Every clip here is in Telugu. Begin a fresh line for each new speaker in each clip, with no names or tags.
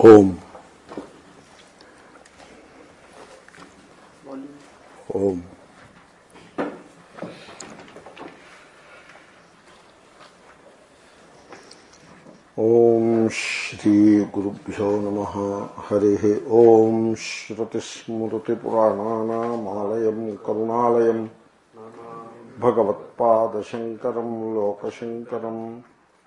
ఓం ఓం ఓం శ్రీ గురుభ్యో నమ హరి ఓం శ్రుతిస్మృతిపురాణానామాలయం కరుణాలయం భగవత్పాదశంకరం లోకశంకరం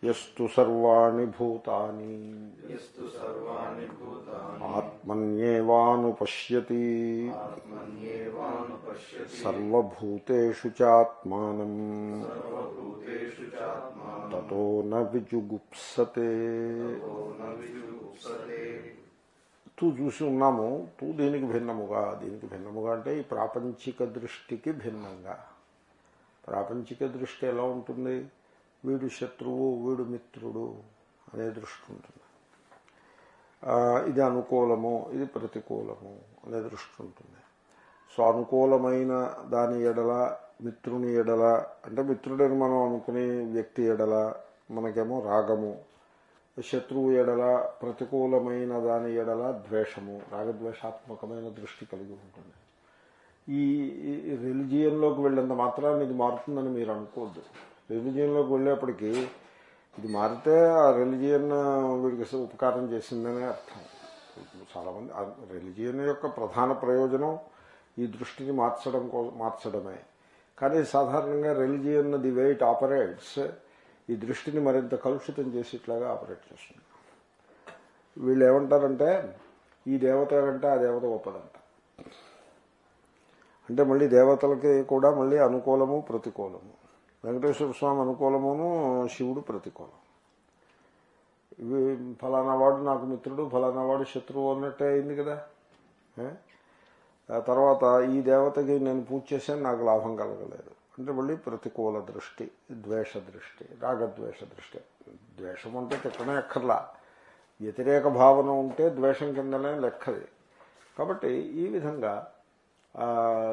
శాంతి శాంతి శాంతి యస్తు సర్వాణి భూతాని
यस्तु सर्वाणि भूतानि
ఆత్మన్యేవానుపశ్యతి
आत्मन्येवानुपश्यति
సర్వభూతేషు చాత్మానం
सर्वभूतेषु चात्मानो
తతో న విజుగుప్సతే
न विजुगुप्सते
తూ చూసి ఉన్నాము తూ దీనికి భిన్నముగా దీనికి భిన్నముగా అంటే ఈ ప్రాపంచిక దృష్టికి భిన్నంగా ప్రాపంచిక దృష్టి ఎలా ఉంటుంది వీడు శత్రువు వీడు మిత్రుడు అనే దృష్టి ఉంటుంది. ఇది అనుకూలము ఇది ప్రతికూలము అనే దృష్టి ఉంటుంది. సో అనుకూలమైన దాని ఎడల మిత్రుని ఎడల అంటే మిత్రుడని మనం అనుకునే వ్యక్తి ఎడల మనకేమో రాగము. శత్రువు ఎడల ప్రతికూలమైన దాని ఎడల ద్వేషము రాగద్వేషాత్మకమైన దృష్టి కలిగి ఉంటుంది. ఈ రిలిజియన్లోకి వెళ్ళినంత మాత్రాన్ని ఇది మారుతుందని మీరు అనుకోవద్దు రిలిజియన్లోకి వెళ్ళేప్పటికీ ఇది మారితే ఆ రిలిజియన్ వీడికి ఉపకారం చేసిందనే అర్థం. చాలామంది రిలిజియన్ యొక్క ప్రధాన ప్రయోజనం ఈ దృష్టిని మార్చడం మార్చడమే. కానీ సాధారణంగా religion the way it operates ఈ దృష్టిని మరింత కలుషితం చేసేట్లాగా ఆపరేట్ చేస్తుంది. వీళ్ళు ఏమంటారంటే ఈ దేవత అంటే ఆ దేవత గొప్పదంట. అంటే మళ్ళీ దేవతలకి కూడా మళ్ళీ అనుకూలము ప్రతికూలము. వెంకటేశ్వర స్వామి అనుకూలమును శివుడు ప్రతికూలం. ఇవి ఫలానా వాడు నాకు మిత్రుడు ఫలానా వాడు శత్రువు అన్నట్టే అయింది కదా. తర్వాత ఈ దేవతకి నేను పూజ చేశాను నాకు లాభం కలగలేదు. అంటే మళ్ళీ ప్రతికూల దృష్టి ద్వేష దృష్టి రాగద్వేష దృష్టి. ద్వేషం అంటే తిట్టనే ఎక్కర్లా వ్యతిరేక భావన ఉంటే ద్వేషం కిందనే లెక్కది. కాబట్టి ఈ విధంగా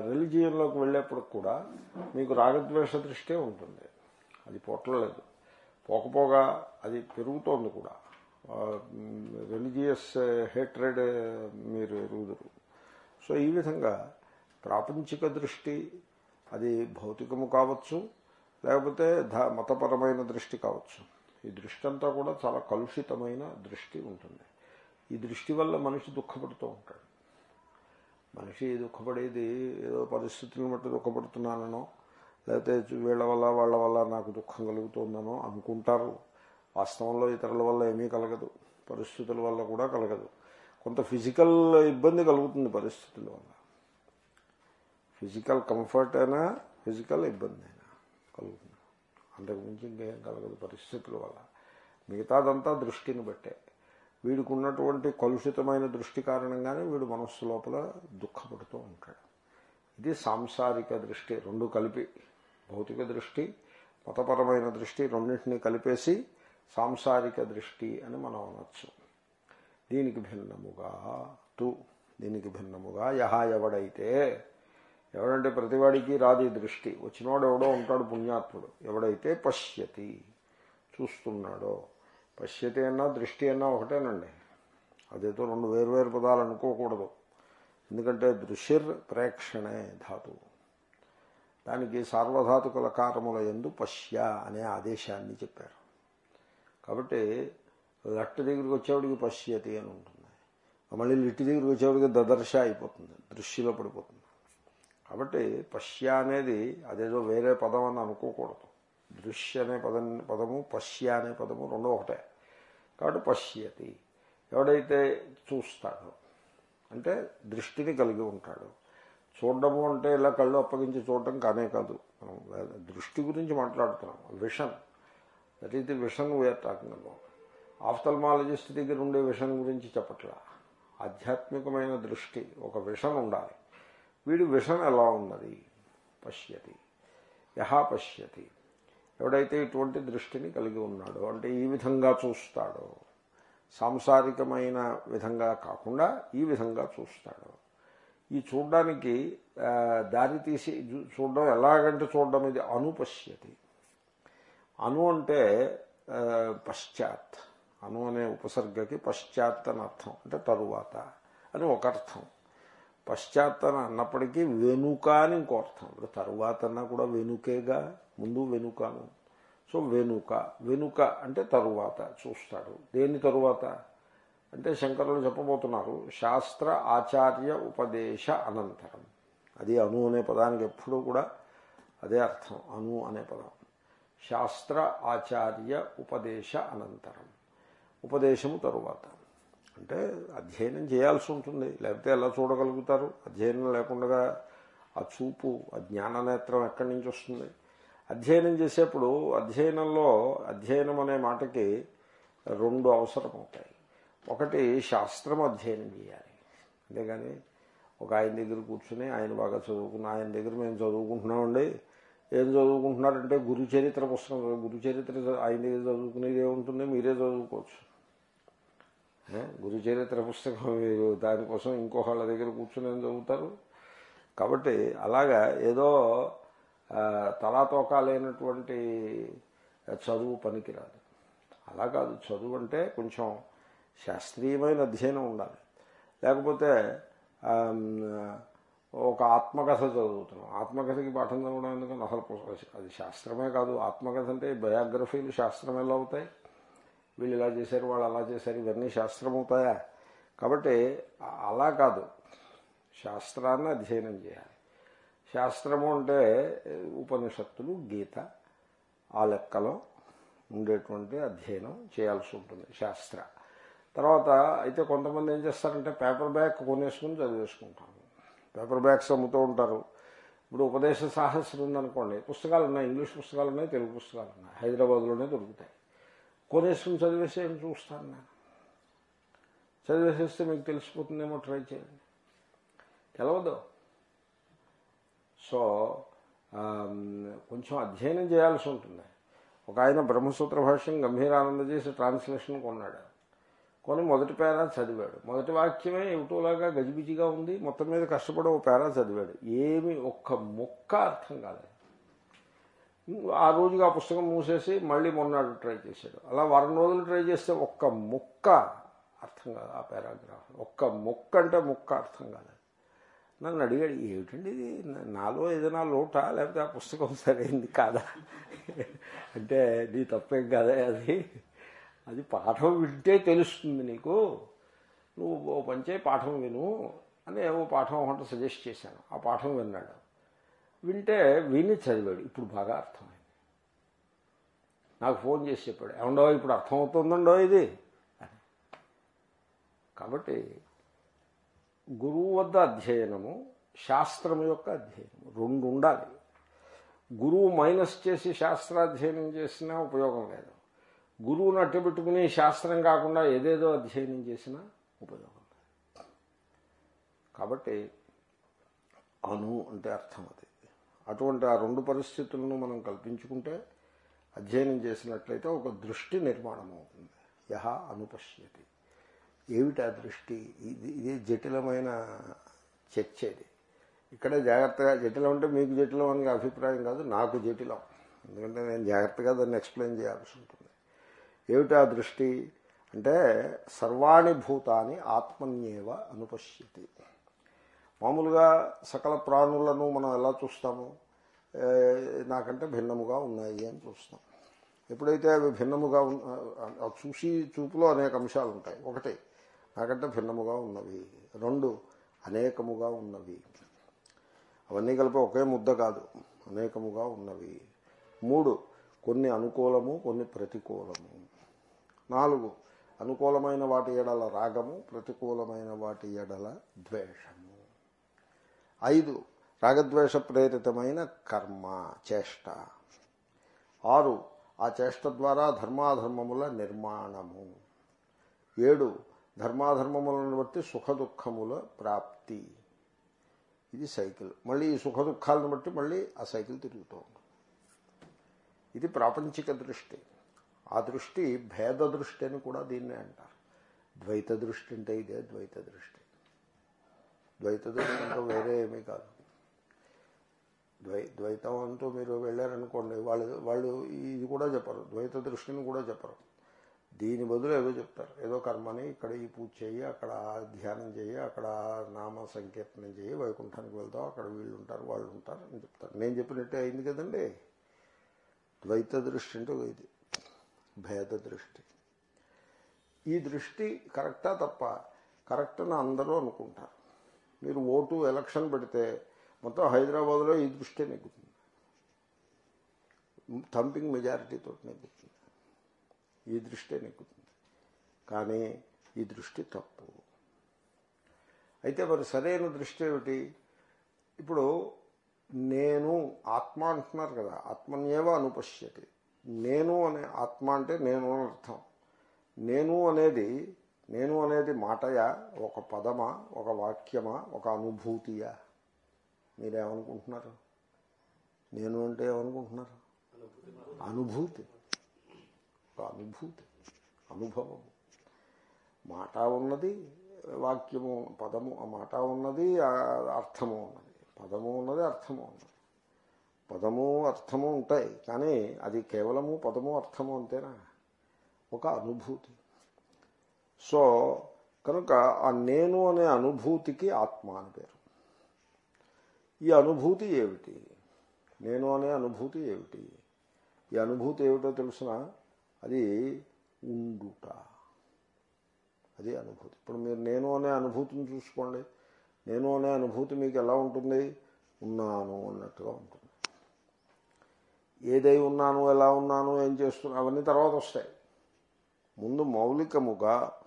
రిలిజియన్లోకి వెళ్ళేప్పుడు కూడా మీకు రాగద్వేష దృష్టే ఉంటుంది. అది పొట్టలేదు పోకపోగా అది పెరుగుతోంది కూడా. రిలీజియస్ హేట్రెడ్ మీరు ఎరుగుదరు. సో ఈ విధంగా ప్రాపంచిక దృష్టి అది భౌతికము కావచ్చు లేకపోతే మతపరమైన దృష్టి కావచ్చు. ఈ దృష్టి అంతా కూడా చాలా కలుషితమైన దృష్టి ఉంటుంది. ఈ దృష్టి వల్ల మనిషి దుఃఖపడుతూ ఉంటాడు. మనిషి దుఃఖపడేది ఏదో పరిస్థితులను బట్టి దుఃఖపడుతున్నానో లేకపోతే వీళ్ళ వల్ల వాళ్ళ వల్ల నాకు దుఃఖం కలుగుతుందనో అనుకుంటారు. వాస్తవంలో ఇతరుల వల్ల ఏమీ కలగదు. పరిస్థితుల వల్ల కూడా కలగదు. కొంత ఫిజికల్ ఇబ్బంది కలుగుతుంది పరిస్థితుల వల్ల. ఫిజికల్ కంఫర్ట్ అయినా ఫిజికల్ ఇబ్బంది అయినా కలుగుతుంది. అంతకుమించి ఇంకేం కలగదు పరిస్థితుల వల్ల. మిగతాదంతా దృష్టిని బట్టే. వీడికి ఉన్నటువంటి కలుషితమైన దృష్టి కారణంగానే వీడు మనస్సు లోపల దుఃఖపడుతూ ఉంటాడు. ఇది సాంసారిక దృష్టి రెండు కలిపి భౌతిక దృష్టి మతపరమైన దృష్టి రెండింటినీ కలిపేసి సాంసారిక దృష్టి అని మనం అనొచ్చు. దీనికి భిన్నముగా తు దీనికి భిన్నముగా యహ ఎవడైతే ఎవడంటే ప్రతివాడికి రాది దృష్టి. వచ్చినవాడు ఎవడో ఉంటాడు పుణ్యాత్ముడు. ఎవడైతే పశ్యతి చూస్తున్నాడో పశ్యతి అన్నా దృష్టి అన్నా ఒకటేనండి. అదేదో రెండు వేరువేరు పదాలు అనుకోకూడదు. ఎందుకంటే దృశ్యర్ ప్రేక్షణే ధాతువు దానికి సార్వధాతుకుల కారముల ఎందు పశ్య అనే ఆదేశాన్ని చెప్పారు. కాబట్టి లట్టు దగ్గరికి వచ్చేవాడికి పశ్యతి అని ఉంటుంది. మళ్ళీ లిట్టి దగ్గరికి వచ్చేవాడికి దదర్శ అయిపోతుంది. దృష్టిలో పడిపోతుంది. కాబట్టి పశ్య అనేది అదేదో వేరే పదం అని అనుకోకూడదు. దృశ్య అనే పదం పదము పశ్య అనే పదము రెండో ఒకటే. కాబట్టి పశ్యతి. ఎవడైతే చూస్తాడో అంటే దృష్టిని కలిగి ఉంటాడు. చూడడము అంటే ఇలా కళ్ళు అప్పగించి చూడటం కానే కాదు. మనం దృష్టి గురించి మాట్లాడుతున్నాం. Vision. That is the vision we're talking about ophthalmologist దగ్గర ఉండే విషన్ గురించి చెప్పట్లా. ఆధ్యాత్మికమైన దృష్టి ఒక విషన్ ఉండాలి. వీడి విషన్ ఎలా ఉన్నది? పశ్యతి. యహా పశ్యతి. ఎవడైతే ఇటువంటి దృష్టిని కలిగి ఉన్నాడో అంటే ఈ విధంగా చూస్తాడో సాంసారికమైన విధంగా కాకుండా ఈ విధంగా చూస్తాడు. ఈ చూడడానికి దారి తీసి చూడడం ఎలాగంటే చూడడం ఇది అనుపశ్యతి అను అంటే పశ్చాత్. అను అనే ఉపసర్గకి పశ్చాత్ అని అర్థం అంటే తరువాత అని ఒక అర్థం. పశ్చాత్ అని అన్నప్పటికీ వెనుక అని ఇంకో అర్థం. ఇప్పుడు తరువాత అన్నా కూడా వెనుకేగా ముందు వెనుకను సో వెనుక వెనుక అంటే తరువాత చూస్తాడు. దేని తరువాత? అంటే శంకరులు చెప్పబోతున్నారు శాస్త్ర ఆచార్య ఉపదేశ అనంతరం. అది అను అనే పదానికి ఎప్పుడూ కూడా అదే అర్థం అను అనే పదం. శాస్త్ర ఆచార్య ఉపదేశ అనంతరం. ఉపదేశము తరువాత. అంటే అధ్యయనం చేయాల్సి ఉంటుంది. లేకపోతే ఎలా చూడగలుగుతారు? అధ్యయనం లేకుండా ఆ చూపు ఆ జ్ఞాననేత్రం ఎక్కడి నుంచి వస్తుంది? అధ్యయనం చేసేప్పుడు అధ్యయనంలో అధ్యయనం అనే మాటకి రెండు అవసరం అవుతాయి ఒకటి శాస్త్రం అధ్యయనం చేయాలి. అంతేగాని ఒక ఆయన దగ్గర కూర్చుని ఆయన బాగా చదువుకున్న ఆయన దగ్గర మేము చదువుకుంటున్నామండి. ఏం చదువుకుంటున్నారంటే గురు చరిత్ర పుస్తకం. గురుచరిత్ర గురు చరిత్ర ఆయన దగ్గర చదువుకునేది ఏముంటుంది? మీరే చదువుకోవచ్చు. గురుచరిత్ర గురు చరిత్ర పుస్తకం మీరు దానికోసం ఇంకొకళ్ళ దగ్గర కూర్చుని చదువుతారు? కాబట్టి అలాగా ఏదో తలాతోకా లేనటువంటి చదువు పనికిరాదు. అలా కాదు చదువు అంటే కొంచెం శాస్త్రీయమైన అధ్యయనం ఉండాలి. లేకపోతే ఒక ఆత్మకథ చదువుతున్నాం. ఆత్మకథకి పాఠం చదవడం ఎందుకంటే అసలు అది శాస్త్రమే కాదు. ఆత్మకథ అంటే బయోగ్రఫీలు శాస్త్రం ఎలా అవుతాయి? వీళ్ళు ఇలా చేశారు వాళ్ళు అలా చేశారు ఇవన్నీ శాస్త్రం అవుతాయా? కాబట్టి అలా కాదు. శాస్త్రాన్ని అధ్యయనం చేయాలి. శాస్త్రము అంటే ఉపనిషత్తులు గీత ఆ లెక్కలో ఉండేటువంటి అధ్యయనం చేయాల్సి ఉంటుంది శాస్త్ర. తర్వాత అయితే కొంతమంది ఏం చేస్తారంటే పేపర్ బ్యాగ్ కొనేసుకుని చదివేసుకుంటారు. పేపర్ బ్యాగ్స్ అమ్ముతూ ఉంటారు. ఇప్పుడు ఉపదేశ సాహసం ఉందనుకోండి పుస్తకాలు ఉన్నాయి ఇంగ్లీష్ పుస్తకాలు ఉన్నాయి తెలుగు పుస్తకాలు ఉన్నాయి హైదరాబాద్లోనే దొరుకుతాయి. కొనేసుకుని చదివేసి ఏం చూస్తాను నేను? చదివేసేస్తే మీకు తెలిసిపోతుందేమో ట్రై చేయండి. తెలవదు. సో కొంచెం అధ్యయనం చేయాల్సి ఉంటుంది. ఒక ఆయన బ్రహ్మసూత్ర భాష్యం గంభీరానంద చేసి ట్రాన్స్లేషన్ కొన్నాడు. కొని మొదటి పేరా చదివాడు. మొదటి వాక్యమే ఇటులాగా గజిబిజిగా ఉంది. మొత్తం మీద కష్టపడి ఒక పేరా చదివాడు. ఏమి ఒక్క ముక్క అర్థం కాలేదు. ఆ రోజుగా ఆ పుస్తకం మూసేసి మళ్ళీ మొన్నాడు ట్రై చేశాడు. అలా వారం రోజులు ట్రై చేస్తే ఒక్క ముక్క అర్థం కాదు ఆ పారాగ్రాఫ్. ఒక్క ముక్క అంటే ముక్క అర్థం కాలేదు. నన్ను అడిగాడు ఏమిటండి ఇది? నాలో ఏదైనా లోటా? లేకపోతే ఆ పుస్తకం సరైంది కాదా? అంటే నీ తప్పేం కాదా అది. అది పాఠం వింటే తెలుస్తుంది నీకు. నువ్వు ఓ పంచే పాఠం విను. అని ఏవో పాఠం ఒకటి సజెస్ట్ చేశాను. ఆ పాఠం విన్నాడు. వింటే విని చదివాడు. ఇప్పుడు బాగా అర్థమైంది. నాకు ఫోన్ చేసి చెప్పాడు ఏమండో ఇప్పుడు అర్థమవుతుందండో ఇది? కాబట్టి గురువు వద్ద అధ్యయనము శాస్త్రం యొక్క అధ్యయనము రెండు ఉండాలి. గురువు మైనస్ చేసి శాస్త్రాధ్యయనం చేసినా ఉపయోగం లేదు. గురువు అట్టబెట్టుకుని శాస్త్రం కాకుండా ఏదేదో అధ్యయనం చేసినా ఉపయోగం లేదు. కాబట్టి అను అంటే అర్థం అది. అటువంటి ఆ రెండు పరిస్థితులను మనం కల్పించుకుంటే అధ్యయనం చేసినట్లయితే ఒక దృష్టి నిర్మాణం అవుతుంది యహ అనుపశ్యతి. ఏమిటి ఆ దృష్టి? ఇది ఇది జటిలమైన చర్చ ఇది ఇక్కడ జాగ్రత్తగా జటిలం అంటే మీకు జటిలం అనే అభిప్రాయం కాదు నాకు జటిలం. ఎందుకంటే నేను జాగ్రత్తగా దాన్ని ఎక్స్ప్లెయిన్ చేయాల్సి ఉంటుంది. ఏమిటి ఆ దృష్టి? అంటే సర్వాణి భూతాన్ని ఆత్మన్యేవ అనుపశ్యతి. మామూలుగా సకల ప్రాణులను మనం ఎలా చూస్తాము? నాకంటే భిన్నముగా ఉన్నాయి అని చూస్తాం. ఎప్పుడైతే అవి భిన్నముగా చూసి చూపులో అనేక అంశాలు ఉంటాయి ఒకటి నాకంటే భిన్నముగా ఉన్నవి. రెండు అనేకముగా ఉన్నవి. అవన్నీ కలిపి ఒకే ముద్ద కాదు. అనేకముగా ఉన్నవి. మూడు కొన్ని అనుకూలము కొన్ని ప్రతికూలము. నాలుగు అనుకూలమైన వాటి ఎడల రాగము ప్రతికూలమైన వాటి ఎడల ద్వేషము. ఐదు రాగద్వేష ప్రేరితమైన కర్మ చేష్ట. ఆరు ఆ చేష్ట ద్వారా ధర్మాధర్మముల నిర్మాణము. ఏడు ధర్మాధర్మములను బట్టి సుఖ దుఃఖముల ప్రాప్తి. ఇది సైకిల్. మళ్ళీ ఈ సుఖ దుఃఖాలను బట్టి మళ్ళీ ఆ సైకిల్ తిరుగుతూ ఉంటుంది. ఇది ప్రాపంచిక దృష్టి. ఆ దృష్టి భేద దృష్టి అని కూడా దీన్నే అంటారు. ద్వైత దృష్టి అంటే ఇదే ద్వైత దృష్టి. ద్వైత దృష్టి అంటే వేరే ఏమీ కాదు. ద్వై ద్వైతం అంటూ మీరు వెళ్ళారనుకోండి వాళ్ళు వాళ్ళు ఇది కూడా చెప్పరు. ద్వైత దృష్టిని కూడా చెప్పరు. దీని బదులు ఏదో చెప్తారు. ఏదో కర్మని ఇక్కడ ఈ పూజ చేయి అక్కడ ధ్యానం చేయి అక్కడ నామ సంకీర్తనం చేయి వైకుంఠానికి వెళ్తాం అక్కడ వీళ్ళు ఉంటారు వాళ్ళు ఉంటారు అని చెప్తారు. నేను చెప్పినట్టే అయింది కదండి. ద్వైత దృష్టి అంటే ఇది. భేద దృష్టి ఈ దృష్టి కరెక్టా తప్ప? కరెక్ట్ అని అందరూ అనుకుంటారు. మీరు ఓటు ఎలక్షన్ పెడితే మొత్తం హైదరాబాద్లో ఈ దృష్టి నెగ్గుతుంది. థంపింగ్ మెజారిటీతో నెగ్గుతుంది. ఈ దృష్టి నెక్కుతుంది కానీ ఈ దృష్టి తప్పు. అయితే మరి సరైన దృష్టి ఏమిటి? ఇప్పుడు నేను ఆత్మ అంటున్నారు కదా ఆత్మనేవ అనుపశ్యతి. నేను అనే ఆత్మ అంటే నేను అని అర్థం. నేను అనేది నేను అనేది మాటయా ఒక పదమా ఒక వాక్యమా ఒక అనుభూతియా? మీరేమనుకుంటున్నారు? నేను అంటే ఏమనుకుంటున్నారు? అనుభూతి. ఒక అనుభూతి అనుభవం. మాట ఉన్నది వాక్యము పదము ఆ మాట ఉన్నది అర్థము ఉన్నది. పదము ఉన్నది అర్థము ఉన్నది. పదము అర్థము ఉంటాయి కానీ అది కేవలము పదము అర్థము అంతేనా? ఒక అనుభూతి. సో కనుక ఆ నేను అనే అనుభూతికి ఆత్మ అని పేరు. ఈ అనుభూతి ఏమిటి? నేను అనే అనుభూతి ఏమిటి? ఈ అనుభూతి ఏమిటో తెలుసిన? అది ఉండుట. అది అనుభూతి. ఇప్పుడు మీరు నేను అనే అనుభూతిని చూసుకోండి. నేను అనే అనుభూతి మీకు ఎలా ఉంటుంది? ఉన్నాను అన్నట్టుగా ఉంటుంది. ఏదై ఉన్నాను ఎలా ఉన్నాను ఏం చేస్తున్నా అవన్నీ తర్వాత వస్తాయి. ముందు మౌలికముగా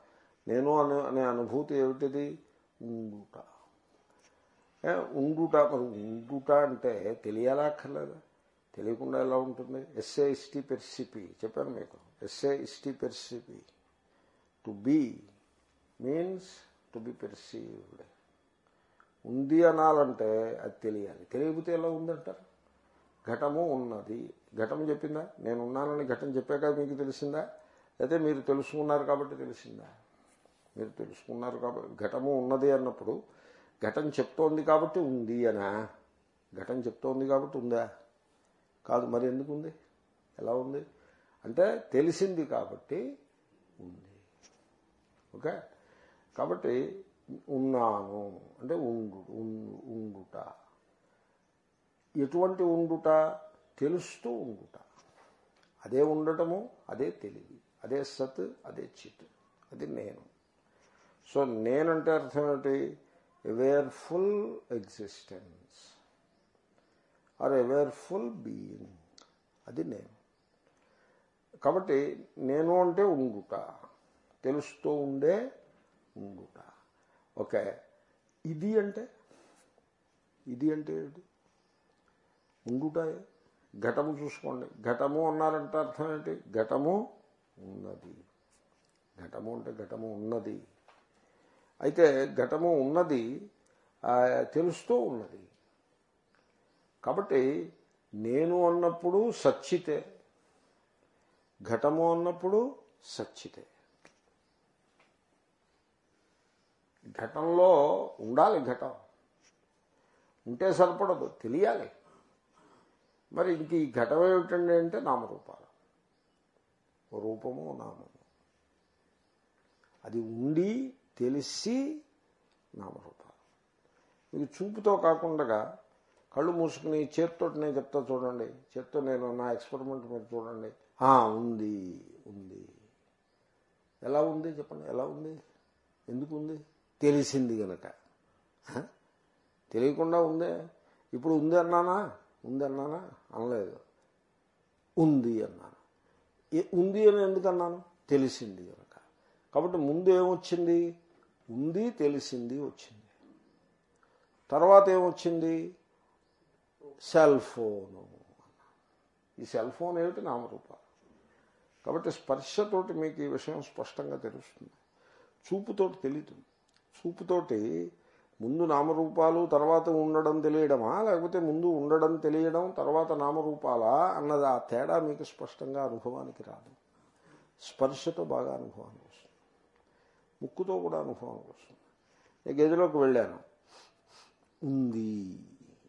నేను అనే అనే అనుభూతి ఏమిటిది? ఉండుట. ఉండుట మరి ఉండుట అంటే తెలియాలా అక్కర్లేదా? తెలియకుండా ఎలా ఉంటుంది? ఎస్ఏ ఇస్టీ పెర్సిపి చెప్పాను మీకు. ఎస్ఏ ఇస్టీ పెర్సిపి to be means to be perceived ఉంది అనాలంటే అది తెలియాలి. తెలియకపోతే ఎలా ఉందంటారు? ఘటము ఉన్నది. ఘటం చెప్పిందా? నేను ఉన్నానని ఘటం చెప్పాక మీకు తెలిసిందా? అయితే మీరు తెలుసుకున్నారు కాబట్టి తెలిసిందా? మీరు తెలుసుకున్నారు కాబట్టి ఘటము ఉన్నది అన్నప్పుడు ఘటం చెప్తోంది కాబట్టి ఉంది అనా ఘటం చెప్తోంది కాబట్టి ఉందా? కాదు మరి ఎందుకు ఉంది ఎలా ఉంది? అంటే తెలిసింది కాబట్టి ఉంది. ఓకే? కాబట్టి ఉన్నాను. అంటే ఉండు ఉండుట. ఎటువంటి ఉండుట? తెలుస్తూ ఉండుట. అదే ఉండటము అదే తెలివి. అదే సత్ అదే చిత్. అది నేను. సో నేనంటే అర్థం ఏమిటి? Awareful existence or awareful being. అది నేను. కాబట్టి నేను అంటే ఉండుట తెలుస్తూ ఉండే ఉండుట ఓకే. ఇది అంటే? ఇది అంటే ఏంటి? ఉండుట ఘటము చూసుకోండి. ఘటము అన్నారంటే అర్థం ఏంటి? ఘటము ఉన్నది. ఘటము అంటే ఘటము ఉన్నది. అయితే ఘటము ఉన్నది తెలుస్తూ ఉన్నది. కాబట్టి నేను అన్నప్పుడు సచ్చితే ఘటము అన్నప్పుడు సచ్చితే. ఘటంలో ఉండాలి ఘటం. ఉంటే సరిపడదు తెలియాలి. మరి ఇంక ఈ ఘటం ఏమిటండి అంటే నామరూపాలు. రూపము నామము. అది ఉండి తెలిసి నామరూపాలు. మీకు చూపుతో కాకుండా కళ్ళు మూసుకుని చేత్తో నేను చెప్తా చూడండి. చేత్తో నేను నా ఎక్స్పెరిమెంట్ మీరు చూడండి. ఉంది ఉంది. ఎలా ఉంది చెప్పండి? ఎలా ఉంది? ఎందుకు ఉంది? తెలిసింది గనక. తెలియకుండా ఉందే? ఇప్పుడు ఉంది అన్నానా? ఉంది అన్నానా? అనలేదు. ఉంది అన్నాను. ఏ- ఉంది అని ఎందుకు అన్నాను? తెలిసింది కనుక కాబట్టి ముందు ఏమొచ్చింది? ఉంది తెలిసింది వచ్చింది. తర్వాత ఏమొచ్చింది? Cell phone. ఈ సెల్ ఫోన్ ఏమిటి? నామరూపాలు. కాబట్టి స్పర్శతోటి మీకు ఈ విషయం స్పష్టంగా తెలుస్తుంది. చూపుతోటి తెలీదు. చూపుతోటి ముందు నామరూపాలు తర్వాత ఉండడం తెలియడమా? లేకపోతే ముందు ఉండడం తెలియడం తర్వాత నామరూపాలా? అన్నది ఆ తేడా మీకు స్పష్టంగా అనుభవానికి రాదు. స్పర్శతో బాగా అనుభవానికి వస్తుంది. ముక్కుతో కూడా అనుభవానికి వస్తుంది. నేను గదిలోకి వెళ్ళాను. ఉంది.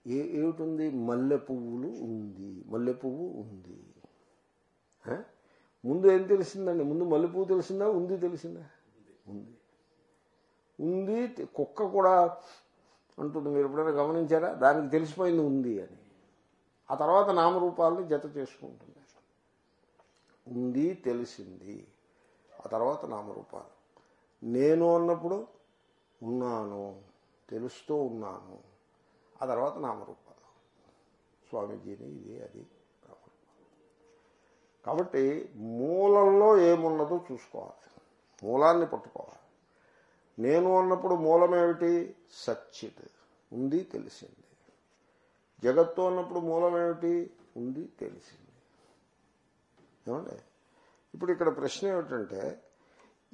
ఏ ఏమిటి మల్లె పువ్వులు ఉంది. మల్లె పువ్వు ఉంది ముందు ఏం తెలిసిందండి? ముందు మల్లె పువ్వు తెలిసిందా? ఉంది తెలిసిందా? ఉంది. ఉంది కుక్క కూడా అంటుంది. మీరు ఎప్పుడైనా గమనించారా? దానికి తెలిసిపోయింది ఉంది అని. ఆ తర్వాత నామరూపాలని జత చేసుకుంటుంది ఉంది తెలిసింది. ఆ తర్వాత నామరూపాలు. నేను అన్నప్పుడు ఉన్నాను. తెలుస్తూ ఉన్నాను. ఆ తర్వాత నామరూపాలు. స్వామీజీని ఇది అది కాబట్టి మూలంలో ఏమున్నదో చూసుకోవాలి. మూలాన్ని పట్టుకోవాలి. నేను అన్నప్పుడు మూలమేమిటి? సచ్చిత్. ఉంది తెలిసింది. జగత్తు అన్నప్పుడు మూలమేమిటి? ఉంది తెలిసింది. ఏమండి? ఇప్పుడు ఇక్కడ ప్రశ్న ఏమిటంటే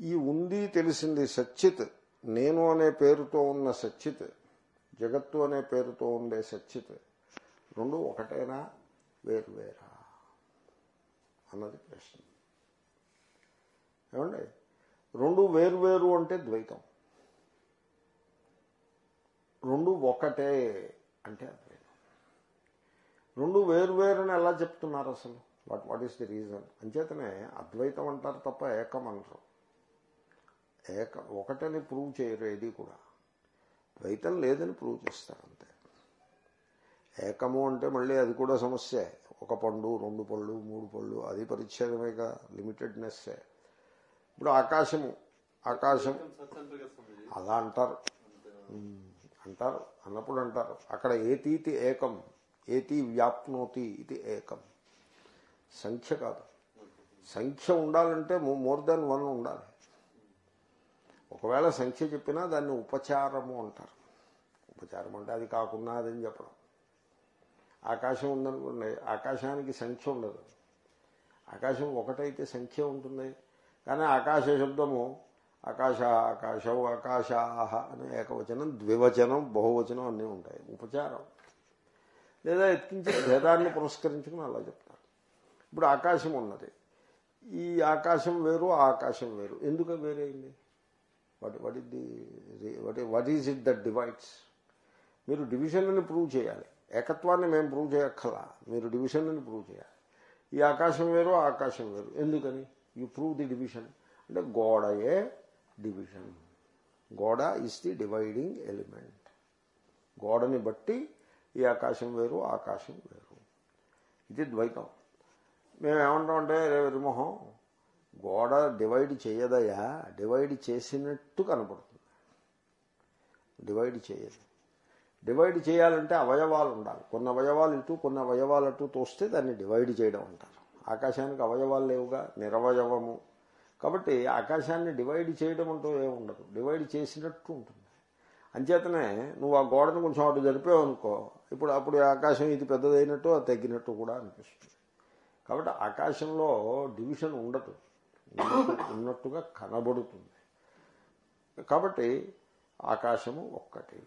ఈ ఉంది తెలిసింది సచ్చిత్ నేను అనే పేరుతో ఉన్న సచ్చిత్ జగత్తు అనే పేరుతో ఉండే సచ్చిత్ రెండు ఒకటేనా వేరు వేరా అన్నది ప్రశ్న. ఏమండి? రెండు వేరు వేరు అంటే ద్వైతం. రెండు ఒకటే అంటే అద్వైతం. రెండు వేరు వేరు అని ఎలా చెప్తున్నారు అసలు? What what is the reason అంచేతనే అద్వైతం అంటారు తప్ప ఏకం అనరు ఏక ఒకటని ప్రూవ్ చేయరు ఏది కూడా. ద్వైతం లేదని ప్రూవ్ చేస్తారు అంతే. ఏకము అంటే మళ్ళీ అది కూడా సమస్యే. ఒక పండు రెండు పళ్ళు మూడు పళ్ళు అది పరిచ్ఛేదమేగా లిమిటెడ్నెస్సే. ఇప్పుడు ఆకాశము ఆకాశం అలా అంటారు. అంటారు అన్నప్పుడు అంటారు. అక్కడ ఏతీతి ఏకం ఏతి వ్యాప్నోతి ఇది ఏకం. సంఖ్య కాదు. సంఖ్య ఉండాలంటే మోర్ దాన్ వన్ ఉండాలి. ఒకవేళ సంఖ్య చెప్పినా దాన్ని ఉపచారము అంటారు. ఉపచారం అంటే అది కాకుండా అదని చెప్పడం. ఆకాశం ఉందనుకోండి ఆకాశానికి సంఖ్య ఉండదు. ఆకాశం ఒకటైతే సంఖ్య ఉంటుంది. కానీ ఆకాశ శబ్దము ఆకాశ ఆకాశం ఆకాశాహ అనే ఏకవచనం ద్వివచనం బహువచనం అన్నీ ఉంటాయి. ఉపచారం. లేదా ఎత్తించి భేదాన్ని పురస్కరించుకుని అలా చెప్తారు. ఇప్పుడు ఆకాశం ఉన్నది. ఈ ఆకాశం వేరు ఆ ఆకాశం వేరు. ఎందుకు వేరైంది what what is the what what is it that divides? మీరు డివిజన్ని ప్రూవ్ చేయాలి. ఏకత్వాన్ని మేము ప్రూవ్ చేయక్కలా. మీరు డివిజన్ని ప్రూవ్ చేయాలి. ఈ ఆకాశం వేరు ఆకాశం వేరు. ఎందుకని? యూ ప్రూవ్ ది డివిజన్ అంటే గోడయే డివిజన్ గోడ ఈజ్ ది డివైడింగ్ ఎలిమెంట్ గోడని బట్టి ఈ ఆకాశం వేరు ఆకాశం వేరు. ఇది ద్వైతం. మేము ఏమంటామంటే రే విమోహం గోడ డివైడ్ చేయదయా? డివైడ్ చేసినట్టు కనపడుతుంది. డివైడ్ చేయదు. డివైడ్ చేయాలంటే అవయవాలు ఉండాలి. కొన్ని అవయవాలు ఇటు కొన్ని అవయవాలు అటు తోస్తే దాన్ని డివైడ్ చేయడం అంటారు. ఆకాశానికి అవయవాలు లేవుగా? నిరవయవము. కాబట్టి ఆకాశాన్ని డివైడ్ చేయడం అంటూ ఏముండదు డివైడ్ చేసినట్టు ఉంటుంది. అంచేతనే నువ్వు ఆ గోడను కొంచెం అటు జరిపావు అనుకో ఇప్పుడు అప్పుడు ఆకాశం ఇది పెద్దదైనట్టు అది తగ్గినట్టు కూడా అనిపిస్తుంది. కాబట్టి ఆకాశంలో డివిజన్ ఉండదు. ఉన్నట్టుగా కనబడుతుంది. కాబట్టి ఆకాశము ఒక్కటి.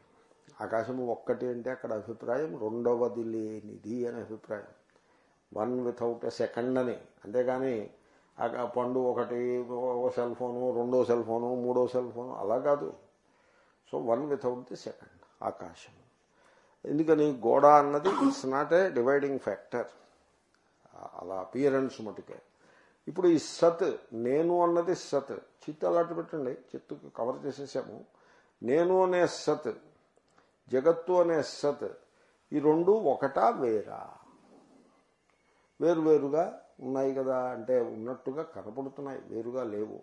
ఆకాశము ఒక్కటి అంటే అక్కడ అభిప్రాయం రెండవది లేనిది అని అభిప్రాయం. వన్ వితౌట్ ఎ సెకండ్ అని. అంతేగాని ఆ పండు ఒకటి ఓ సెల్ ఫోను రెండో సెల్ ఫోను మూడో సెల్ ఫోను అలా కాదు. So one without the second ఆకాశం. ఎందుకని గోడ అన్నది it's not a dividing factor అలా అపియరెన్స్ మటుకే. ఇప్పుడు ఈ సత్ నేను అన్నది సత్. చిత్తు అలాంటి పెట్టండి. చిత్తుకు కవర్ చేసేసాము. నేను అనే సత్ జగత్తు అనే సత్ ఈ రెండు ఒకటా వేరా? వేరువేరుగా ఉన్నాయి కదా. అంటే ఉన్నట్టుగా కనపడుతున్నాయి. వేరుగా లేవు.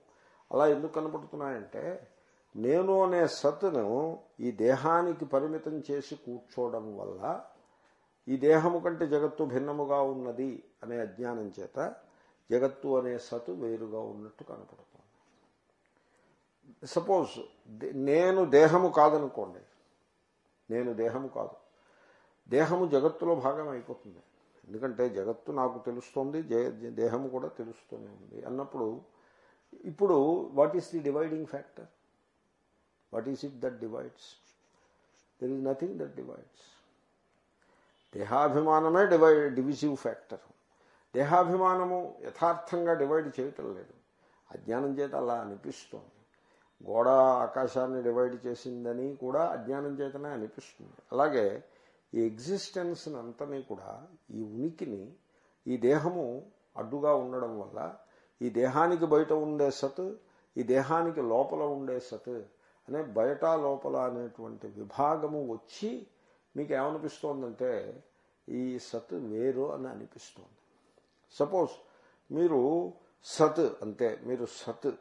అలా ఎందుకు కనపడుతున్నాయంటే నేను అనే సత్తును ఈ దేహానికి పరిమితం చేసి కూర్చోవడం వల్ల ఈ దేహము కంటే జగత్తు భిన్నముగా ఉన్నది అనే అజ్ఞానం చేత జగత్తు అనే సతు వేరుగా ఉన్నట్టు కనపడుతుంది. సపోజ్ నేను దేహము కాదనుకోండి. నేను దేహము కాదు. దేహము జగత్తులో భాగం అయిపోతుంది. ఎందుకంటే జగత్తు నాకు తెలుస్తోంది దేహము కూడా తెలుస్తూనే ఉంది అన్నప్పుడు ఇప్పుడు what is the dividing factor what is it that divides there is nothing that divides దేహాభిమానమే divide divisive factor దేహాభిమానము యథార్థంగా డివైడ్ చేయటం లేదు. అజ్ఞానం చేత అలా అనిపిస్తోంది. గోడ ఆకాశాన్ని డివైడ్ చేసిందని కూడా అజ్ఞానం చేతనే అనిపిస్తుంది. అలాగే ఈ ఎగ్జిస్టెన్స్ని అంతని కూడా ఈ ఉనికిని ఈ దేహము అడ్డుగా ఉండడం వల్ల ఈ దేహానికి బయట ఉండే సత్ ఈ దేహానికి లోపల ఉండే సత్ అనే బయట లోపల అనేటువంటి విభాగము వచ్చి మీకు ఏమనిపిస్తోందంటే ఈ సత్ వేరు అని అనిపిస్తోంది. సపోజ్ మీరు సత్ అంతే మీరు సత్.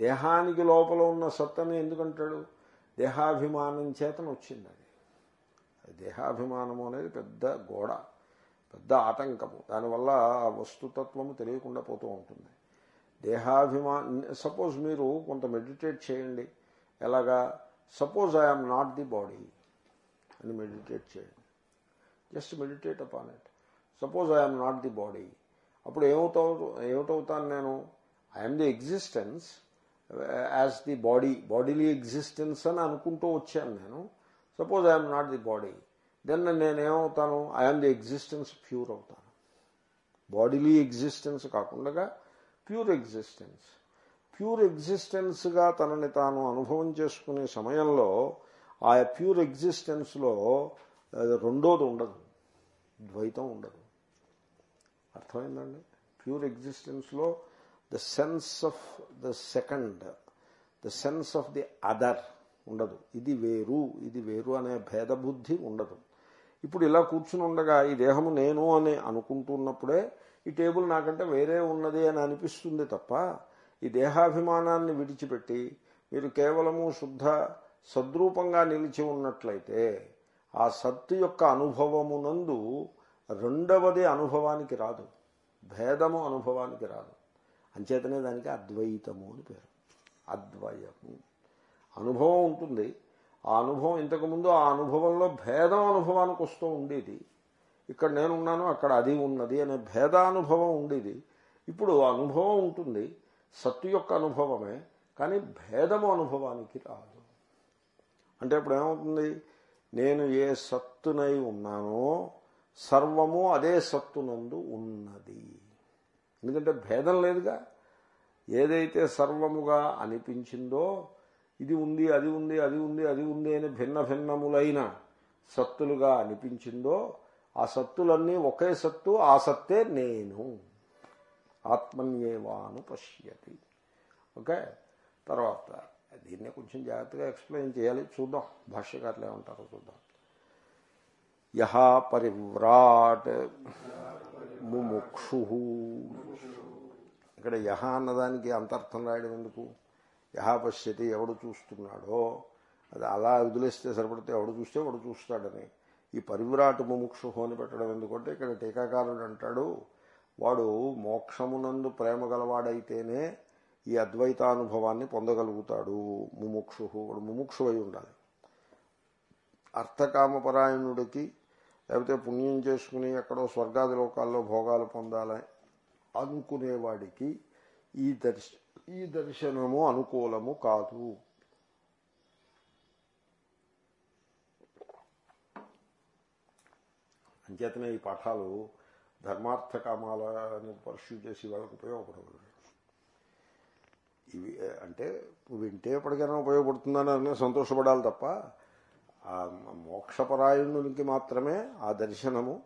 దేహానికి లోపల ఉన్న సత్ అని ఎందుకంటాడు? దేహాభిమానం చేతన వచ్చింది అది. అది దేహాభిమానము అనేది పెద్ద గోడ పెద్ద ఆటంకము. దానివల్ల ఆ వస్తుతత్వము తెలియకుండా పోతూ ఉంటుంది. దేహాభిమా సపోజ్ మీరు కొంత మెడిటేట్ చేయండి. ఎలాగా? Suppose I'm not the body అని మెడిటేట్ చేయండి. Just meditate upon it. Suppose I'm not the body. అప్పుడు ఏమవుతా ఏమిటవుతాను నేను? I'm the existence as the body bodily existence అని అనుకుంటూ వచ్చాను నేను. Suppose I'm not the body. Then నేను ఏమవుతాను? ఐఎమ్ ది ఎగ్జిస్టెన్స్ ప్యూర్ అవుతాను. బాడీలీ ఎగ్జిస్టెన్స్ కాకుండా ప్యూర్ ఎగ్జిస్టెన్స్. ప్యూర్ ఎగ్జిస్టెన్స్గా తనని తాను అనుభవం చేసుకునే సమయంలో ఆ ప్యూర్ ఎగ్జిస్టెన్స్లో రెండోది ఉండదు. ద్వైతం ఉండదు. అర్థమైందండి? Pure ఎగ్జిస్టెన్స్లో the sense of the second the sense of the other ఉండదు. ఇది వేరు ఇది వేరు అనే భేదబుద్ధి ఉండదు. ఇప్పుడు ఇలా కూర్చుని ఉండగా ఈ దేహము నేను అని అనుకుంటున్నప్పుడే ఈ టేబుల్ నాకంటే వేరే ఉన్నది అని అనిపిస్తుంది తప్ప ఈ దేహాభిమానాన్ని విడిచిపెట్టి మీరు కేవలము శుద్ధ సద్రూపంగా నిలిచి ఉన్నట్లయితే ఆ సత్తు యొక్క అనుభవమునందు రెండవది అనుభవానికి రాదు. భేదము అనుభవానికి రాదు. అంచేతనే దానికి అద్వైతము అని పేరు. అద్వయము. అనుభవం ఉంటుంది. ఆ అనుభవం ఇంతకుముందు ఆ అనుభవంలో భేదం అనుభవానికి వస్తూ ఉండేది. ఇక్కడ నేనున్నాను అక్కడ అది ఉన్నది అనే భేదానుభవం ఉండేది. ఇప్పుడు అనుభవం ఉంటుంది. సత్తు యొక్క అనుభవమే కానీ భేదము అనుభవానికి రాదు. అంటే ఇప్పుడు ఏమవుతుంది? నేను ఏ సత్తునై ఉన్నానో సర్వము అదే సత్తునందు ఉన్నది. ఎందుకంటే భేదం లేదుగా. ఏదైతే సర్వముగా అనిపించిందో ఇది ఉంది అది ఉంది అది ఉంది అది ఉంది అని భిన్న భిన్నములైన సత్తులుగా అనిపించిందో ఆ సత్తులన్నీ ఒకే సత్తు ఆ సత్తే నేను. ఆత్మన్యేవాను పశ్యతి. ఓకే? తర్వాత దీన్నే కొంచెం జాగ్రత్తగా ఎక్స్ప్లెయిన్ చేయాలి. చూద్దాం. భాష్యకారులు ఏమంటారో చూద్దాం. యహ పరివ్రాట్ ముముక్షు. ఇక్కడ యహ అన్నదానికి అంతర్థం రాయడం ఎందుకు? యహ పశ్యతి ఎవడు చూస్తున్నాడో అది అలా వదిలేస్తే సరిపడితే ఎవడు చూస్తే వాడు చూస్తాడని. ఈ పరివ్రాట్ ముముక్షు అని పెట్టడం ఎందుకంటే ఇక్కడ టీకాకారుడు అంటాడు వాడు మోక్షమునందు ప్రేమ గలవాడైతేనే ఈ అద్వైతానుభవాన్ని పొందగలుగుతాడు ముముక్షు. వాడు ముముక్షువై ఉండాలి. అర్థకామపరాయణుడికి లేకపోతే పుణ్యం చేసుకుని ఎక్కడో స్వర్గాది లోకాల్లో భోగాలు పొందాలని అనుకునేవాడికి ఈ దర్శ ఈ దర్శనము అనుకూలము కాదు. అంచేతనే ఈ పాఠాలు ధర్మార్థ కామాలను పర్స్యూ చేసి వాళ్ళకి ఉపయోగపడవు. ఇవి అంటే వింటే ఎప్పటికైనా ఉపయోగపడుతుందని సంతోషపడాలి తప్ప ఆ మోక్షపరాయణునికి మాత్రమే ఆ దర్శనము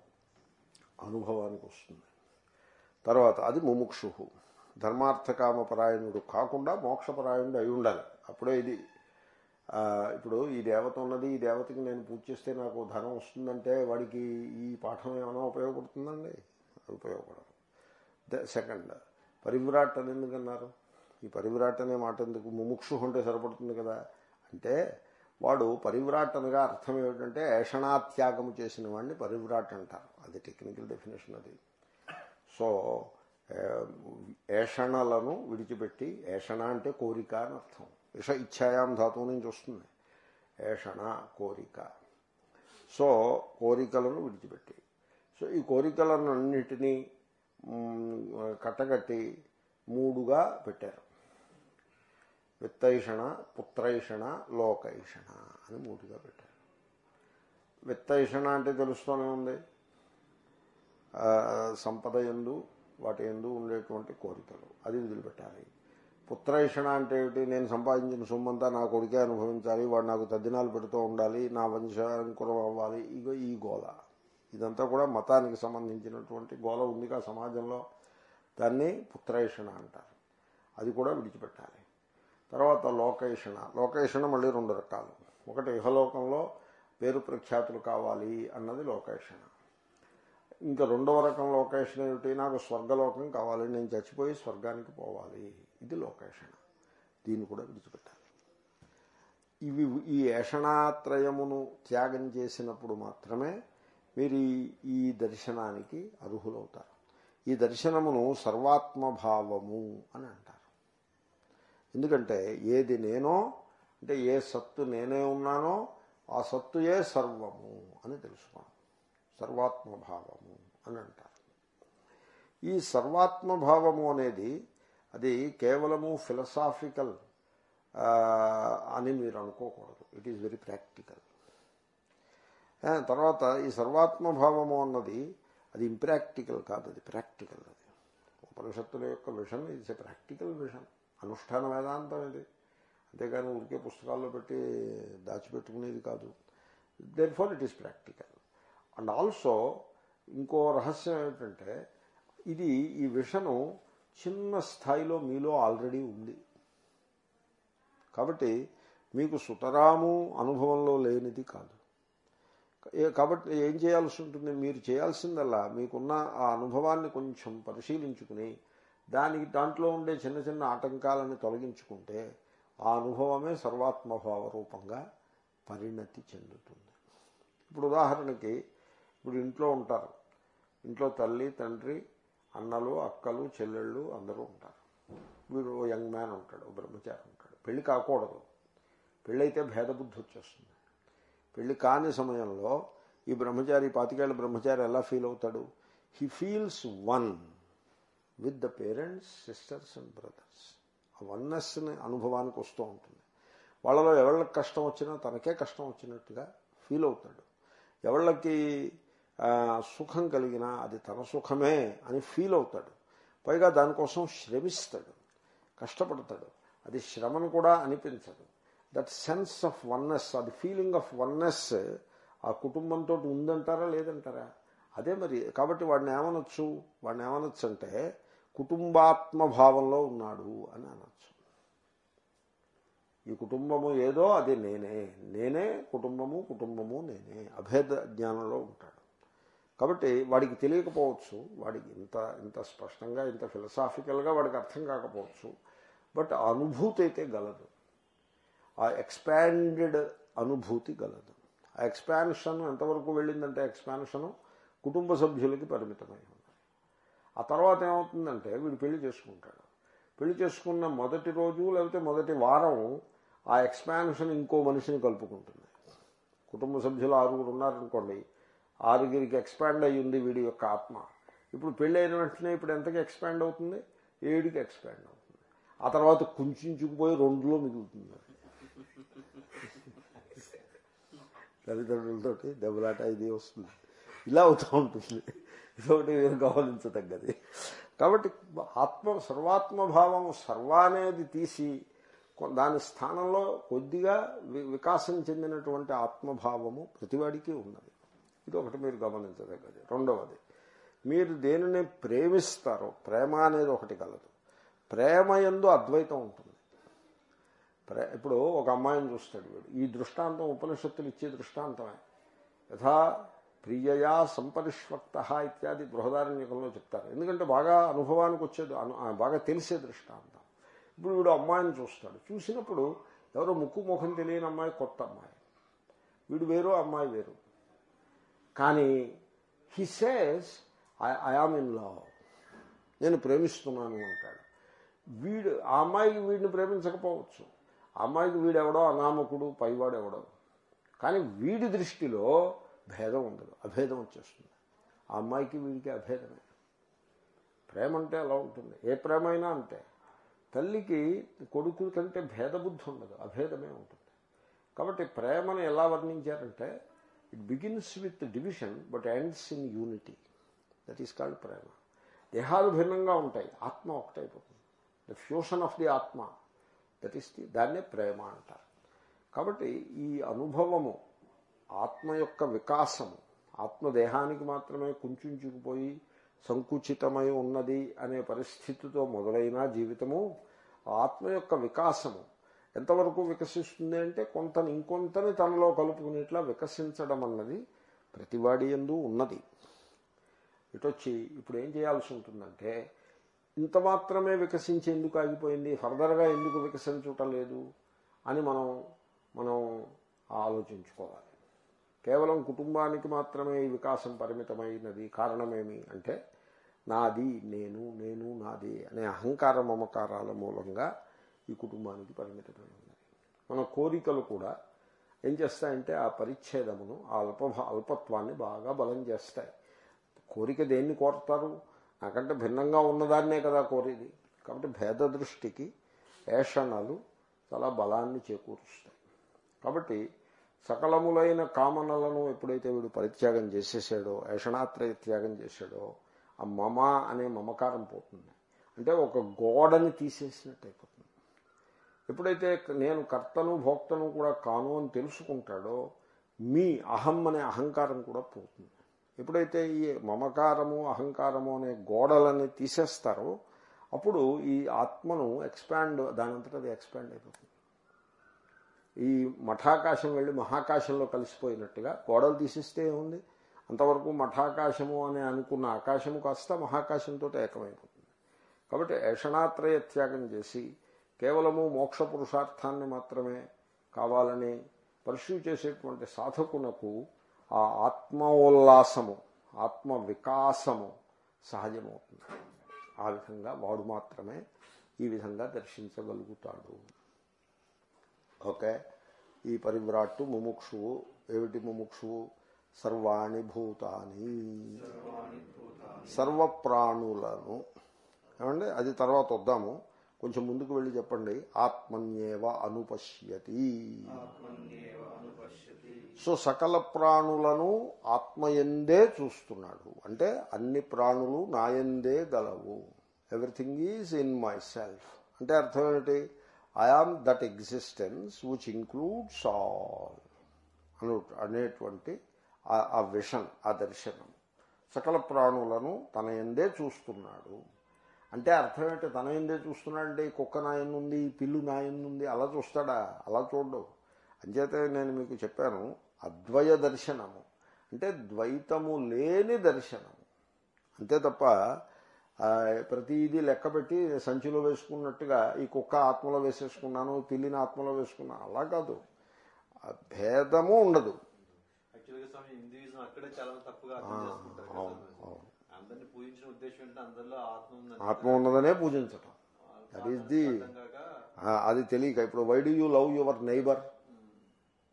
అనుభవానికి వస్తుంది. తర్వాత అది ముముక్షు. ధర్మార్థకామపరాయణుడు కాకుండా మోక్షపరాయణుడు అయి ఉండాలి. అప్పుడే ఇది ఇప్పుడు ఈ దేవత ఉన్నది ఈ దేవతకి నేను పూజ చేస్తే నాకు ధనం వస్తుందంటే వాడికి ఈ పాఠం ఏమైనా ఉపయోగపడుతుందండి? ఉపయోగపడదు. ద సెకండ్ పరివిరాట్ అని ఎందుకన్నారు ఈ పరివిరాట్ అనే మాట ఎందుకు? ముముక్షు అంటే సరిపడుతుంది కదా? అంటే వాడు పరివ్రాట్ అనగా అర్థం ఏమిటంటే ఏషణాత్యాగము చేసిన వాడిని పరివ్రాట్ అంటారు. అది టెక్నికల్ డెఫినేషన్ అది. సో ఏషణలను విడిచిపెట్టి ఏషణ అంటే కోరిక అని అర్థం. ఇష ఇచ్ఛాయాం ధాతువు నుంచి వస్తుంది. ఏషణ కోరిక. సో కోరికలను విడిచిపెట్టి. సో ఈ కోరికలను అన్నిటినీ కట్టగట్టి మూడుగా పెట్టారు. విత్తైషణ పుత్రైషణ లోకైషణ అని మూడుగా పెట్టారు. విత్తైషణ అంటే తెలుస్తూనే ఉంది. సంపద ఎందు వాటి ఎందు ఉండేటువంటి కోరికలు అది వదిలిపెట్టాలి. పుత్రైషణ అంటే ఏమిటి? నేను సంపాదించిన సొమ్మంతా నా కొడుకే అనుభవించాలి వాడు నాకు తద్దినాలు పెడుతూ ఉండాలి నా వంశాంకురం అవ్వాలి ఇగో ఈ గోల ఇదంతా కూడా మతానికి సంబంధించినటువంటి గోల ఉందిగా సమాజంలో. దాన్ని పుత్రైషణ అంటారు. అది కూడా విడిచిపెట్టాలి. తర్వాత లోకేషణ. లోకేషణ మళ్ళీ రెండు రకాలు. ఒకటి ఇహలోకంలో పేరు ప్రఖ్యాతులు కావాలి అన్నది లోకేషణ. ఇంకా రెండవ రకం లోకేషన్ ఏమిటి? నాకు స్వర్గలోకం కావాలి నేను చచ్చిపోయి స్వర్గానికి పోవాలి. ఇది లోకేషణ. దీన్ని కూడా విడిచిపెట్టాలి. ఇవి ఈ ఏషణాత్రయమును త్యాగం చేసినప్పుడు మాత్రమే మీరు ఈ- ఈ దర్శనానికి అర్హులవుతారు. ఈ దర్శనమును సర్వాత్మభావము అని అంటారు. ఎందుకంటే ఏది నేనో అంటే ఏ సత్తు నేనే ఉన్నానో ఆ సత్తుయే సర్వము అని తెలుసుకోండి సర్వాత్మభావము అని అంటారు. ఈ సర్వాత్మభావము అనేది అది కేవలము ఫిలసాఫికల్ అని మీరు అనుకోకూడదు. ఇట్ ఈజ్ వెరీ ప్రాక్టికల్ తర్వాత ఈ సర్వాత్మభావము అన్నది అది ఇంప్రాక్టికల్ కాదు అది ప్రాక్టికల్ అది. ఉపనిషత్తుల యొక్క vision it's a practical vision అనుష్ఠాన వేదాంతం ఇది. అంతేకాని ఊరికే పుస్తకాల్లో పెట్టి దాచిపెట్టుకునేది కాదు. Then far it is practical and also ఇంకో రహస్యం ఏమిటంటే ఇది ఈ విషను చిన్న స్థాయిలో మీలో ఆల్రెడీ ఉంది. కాబట్టి మీకు సుతరాము అనుభవంలో లేనిది కాదు. కాబట్టి ఏం చేయాల్సి ఉంటుంది? మీరు చేయాల్సిందల్లా మీకున్న ఆ అనుభవాన్ని కొంచెం పరిశీలించుకుని దానికి దాంట్లో ఉండే చిన్న చిన్న ఆటంకాలను తొలగించుకుంటే ఆ అనుభవమే సర్వాత్మభావ రూపంగా పరిణతి చెందుతుంది. ఇప్పుడు ఉదాహరణకి ఇప్పుడు ఇంట్లో ఉంటారు. ఇంట్లో తల్లి తండ్రి అన్నలు అక్కలు చెల్లెళ్ళు అందరూ ఉంటారు. వీడు ఓ యంగ్ మ్యాన్ ఉంటాడు ఓ బ్రహ్మచారి ఉంటాడు. పెళ్ళి కాకూడదు. పెళ్ళైతే భేదబుద్ధి వచ్చేస్తుంది. పెళ్ళి కాని సమయంలో ఈ బ్రహ్మచారి పాతికేళ్ళ బ్రహ్మచారి ఎలా ఫీల్ అవుతాడు? He feels one with the parents sisters and brothers. ఆ వన్నెస్ని అనుభవానికి వస్తూ ఉంటుంది. వాళ్ళలో ఎవళ్ళకి కష్టం వచ్చినా తనకే కష్టం వచ్చినట్టుగా ఫీల్ అవుతాడు. ఎవళ్ళకి సుఖం కలిగినా అది తన సుఖమే అని ఫీల్ అవుతాడు. పైగా దానికోసం శ్రమిస్తాడు. కష్టపడతాడు. అది శ్రమను కూడా అనిపించదు. దట్ సెన్స్ ఆఫ్ వన్నెస్ అది ఫీలింగ్ ఆఫ్ వన్నెస్ ఆ కుటుంబంతో ఉందంటారా లేదంటారా? అదే మరి. కాబట్టి వాడిని ఏమనొచ్చు? వాడిని ఏమనొచ్చు అంటే కుటుంబాత్మ భావంలో ఉన్నాడు అని అనొచ్చు. ఈ కుటుంబము ఏదో అది నేనే నేనే కుటుంబము కుటుంబము నేనే అభేద జ్ఞానంలో ఉంటాడు. కాబట్టి వాడికి తెలియకపోవచ్చు వాడికి ఇంత ఇంత స్పష్టంగా ఇంత ఫిలసాఫికల్గా వాడికి అర్థం కాకపోవచ్చు బట్ ఆ అనుభూతి అయితే గలదు. ఆ ఎక్స్పాండెడ్ అనుభూతి గలదు. ఆ ఎక్స్పాన్షన్ ఎంతవరకు వెళ్ళిందంటే ఎక్స్పాన్షను కుటుంబ సభ్యులకి పరిమితమై ఆ తర్వాత ఏమవుతుందంటే వీడు పెళ్ళి చేసుకుంటాడు. పెళ్ళి చేసుకున్న మొదటి రోజు లేకపోతే మొదటి వారం ఆ ఎక్స్పాన్షన్ ఇంకో మనిషిని కలుపుకుంటుంది. కుటుంబ సభ్యులు ఆరుగురు ఉన్నారనుకోండి ఆరుగురికి ఎక్స్పాండ్ అయ్యింది వీడి యొక్క ఆత్మ. ఇప్పుడు పెళ్ళి అయిన వెంటనే ఇప్పుడు ఎంతకి ఎక్స్పాండ్ అవుతుంది? ఏడుకి ఎక్స్పాండ్ అవుతుంది. ఆ తర్వాత కుంచుకుపోయి రెండులో మిగులుతుంది. తల్లిదండ్రులతోటి దెబ్బలాట ఇది వస్తుంది. ఇలా అవుతూ ఉంటుంది. ఇదొకటి మీరు గమనించదగ్గది. కాబట్టి ఆత్మ సర్వాత్మభావం సర్వ అనేది తీసి దాని స్థానంలో కొద్దిగా వికాసం చెందినటువంటి ఆత్మభావము ప్రతివాడికి ఉన్నది. ఇది ఒకటి మీరు గమనించదగ్గది. రెండవది మీరు దేనిని ప్రేమిస్తారో ప్రేమ అనేది ఒకటి కలదు. ప్రేమ ఎందు అద్వైతం ఉంటుంది. ప్రే ఇప్పుడు ఒక అమ్మాయిని చూస్తాడు వీడు. ఈ దృష్టాంతం ఉపనిషత్తులు ఇచ్చే దృష్టాంతమే. యథా ప్రియయా సంపరిష్వక్త ఇత్యాది బృహదారణ్యకంలో చెప్తారు. ఎందుకంటే బాగా అనుభవానికి వచ్చేది బాగా తెలిసే దృష్టాంతం. ఇప్పుడు వీడు అమ్మాయిని చూస్తాడు. చూసినప్పుడు ఎవరో ముక్కు ముఖం తెలియని అమ్మాయి కొత్త అమ్మాయి. వీడు వేరు అమ్మాయి వేరు. కానీ he says I I am in love నేను ప్రేమిస్తున్నాను అంటాడు. వీడు ఆ అమ్మాయికి వీడిని ప్రేమించకపోవచ్చు. అమ్మాయికి వీడెవడో అనామకుడు పైవాడు ఎవడో కానీ వీడి దృష్టిలో భేదం ఉండదు అభేదం వచ్చేస్తుంది. ఆ అమ్మాయికి వీడికి అభేదమే. ప్రేమ అంటే అలా ఉంటుంది. ఏ ప్రేమ అయినా అంతే. తల్లికి కొడుకు కంటే భేదబుద్ధి ఉండదు అభేదమే ఉంటుంది. కాబట్టి ప్రేమను ఎలా వర్ణించారంటే it begins with division but ends in unity that is called prema. దేహాలు భిన్నంగా ఉంటాయి ఆత్మ ఒకటైపోతుంది. The fusion of the atma that is the దాన్నే ప్రేమ అంటారు. కాబట్టి ఈ అనుభవము ఆత్మ యొక్క వికాసము ఆత్మదేహానికి మాత్రమే కుంచుకుపోయి సంకుచితమై ఉన్నది అనే పరిస్థితితో మొదలైన జీవితము ఆత్మ యొక్క వికాసము. ఎంతవరకు వికసిస్తుంది అంటే కొంతని ఇంకొంతని తనలో కలుపుకునేట్లా వికసించడం అన్నది ప్రతివాడి ఎందు ఉన్నది. ఇటొచ్చి ఇప్పుడు ఏం చేయాల్సి ఉంటుందంటే ఇంత మాత్రమే వికసించి ఎందుకు ఆగిపోయింది? ఫర్దర్గా ఎందుకు వికసించటం లేదు అని మనం మనం ఆలోచించుకోవాలి. కేవలం కుటుంబానికి మాత్రమే ఈ వికాసం పరిమితమైనది కారణమేమి అంటే నాది నేను నేను నాది అనే అహంకార మమకారాల మూలంగా ఈ కుటుంబానికి పరిమితమై ఉన్నది మన కోరికలు కూడా ఏం చేస్తాయంటే ఆ పరిచ్ఛేదమును ఆ అల్ప అల్పత్వాన్ని బాగా బలం చేస్తాయి. కోరిక దేన్ని కోరతారు? నాకంటే భిన్నంగా ఉన్నదాన్నే కదా కోరేది. కాబట్టి భేద దృష్టికి ఏషణలు చాలా బలాన్ని చేకూరుస్తాయి. కాబట్టి సకలములైన కామనలను ఎప్పుడైతే వీడు పరిత్యాగం చేసేసాడో యషణాత్రయ త్యాగం చేశాడో ఆ మమ అనే మమకారం పోతుంది. అంటే ఒక గోడని తీసేసినట్టు అయిపోతుంది. ఎప్పుడైతే నేను కర్తను భోక్తను కూడా కాను అని తెలుసుకుంటాడో మీ అహం అనే అహంకారం కూడా పోతుంది. ఎప్పుడైతే ఈ మమకారము అహంకారము అనే గోడలని తీసేస్తారో అప్పుడు ఈ ఆత్మను ఎక్స్పాండ్ దానంతటది ఎక్స్పాండ్ అయిపోతుంది. ఈ మఠాకాశం వెళ్ళి మహాకాశంలో కలిసిపోయినట్టుగా గోడలు తీసిస్తే ఉంది అంతవరకు మఠాకాశము అని అనుకున్న ఆకాశము కాస్త మహాకాశంతో ఏకమైపోతుంది. కాబట్టి ఏషణాత్రయ త్యాగం చేసి కేవలము మోక్ష పురుషార్థాన్ని మాత్రమే కావాలని పర్సూ చేసేటువంటి సాధకునకు ఆ ఆత్మోల్లాసము ఆత్మ వికాసము సహజమవుతుంది. ఆ విధంగా వాడు మాత్రమే ఈ విధంగా దర్శించగలుగుతాడు. ఓకే? ఈ పరివ్రాట్టు ముముక్షువు ఏమిటి ముముక్షువు? సర్వాణి భూతాని. సర్వప్రాణులను. ఏమండి? అది తర్వాత వద్దాము. కొంచెం ముందుకు వెళ్ళి చెప్పండి. ఆత్మన్యేవ అనుపశ్యతి. సో సకల ప్రాణులను ఆత్మయందే చూస్తున్నాడు. అంటే అన్ని ప్రాణులు నాయందే గలవు. Everything is in my self అంటే అర్థం ఏమిటి? I am that existence which includes all అను అనేటువంటి ఆ విషన్ ఆ దర్శనం. సకల ప్రాణులను తన ఎందే చూస్తున్నాడు. అంటే అర్థం ఏంటి? తన ఎందే చూస్తున్నాడంటే ఈ కుక్క నాయనుంది ఈ పిల్లు నాయనుంది అలా చూస్తాడా? అలా చూడవు అంచేతే నేను మీకు చెప్పాను అద్వయ దర్శనము. అంటే ద్వైతము లేని దర్శనము. అంతే తప్ప ప్రతిదీ లెక్క పెట్టి సంచిలో వేసుకున్నట్టుగా ఈ కుక్క ఆత్మలో వేసేసుకున్నాను పిల్లిని ఆత్మలో వేసుకున్నాను. అలా కాదు. భేదము ఉండదు.
ఆత్మ
ఉన్నదనే పూజించటం. దట్ ఈస్ ది అది తెలియక ఇప్పుడు why do you love your neighbour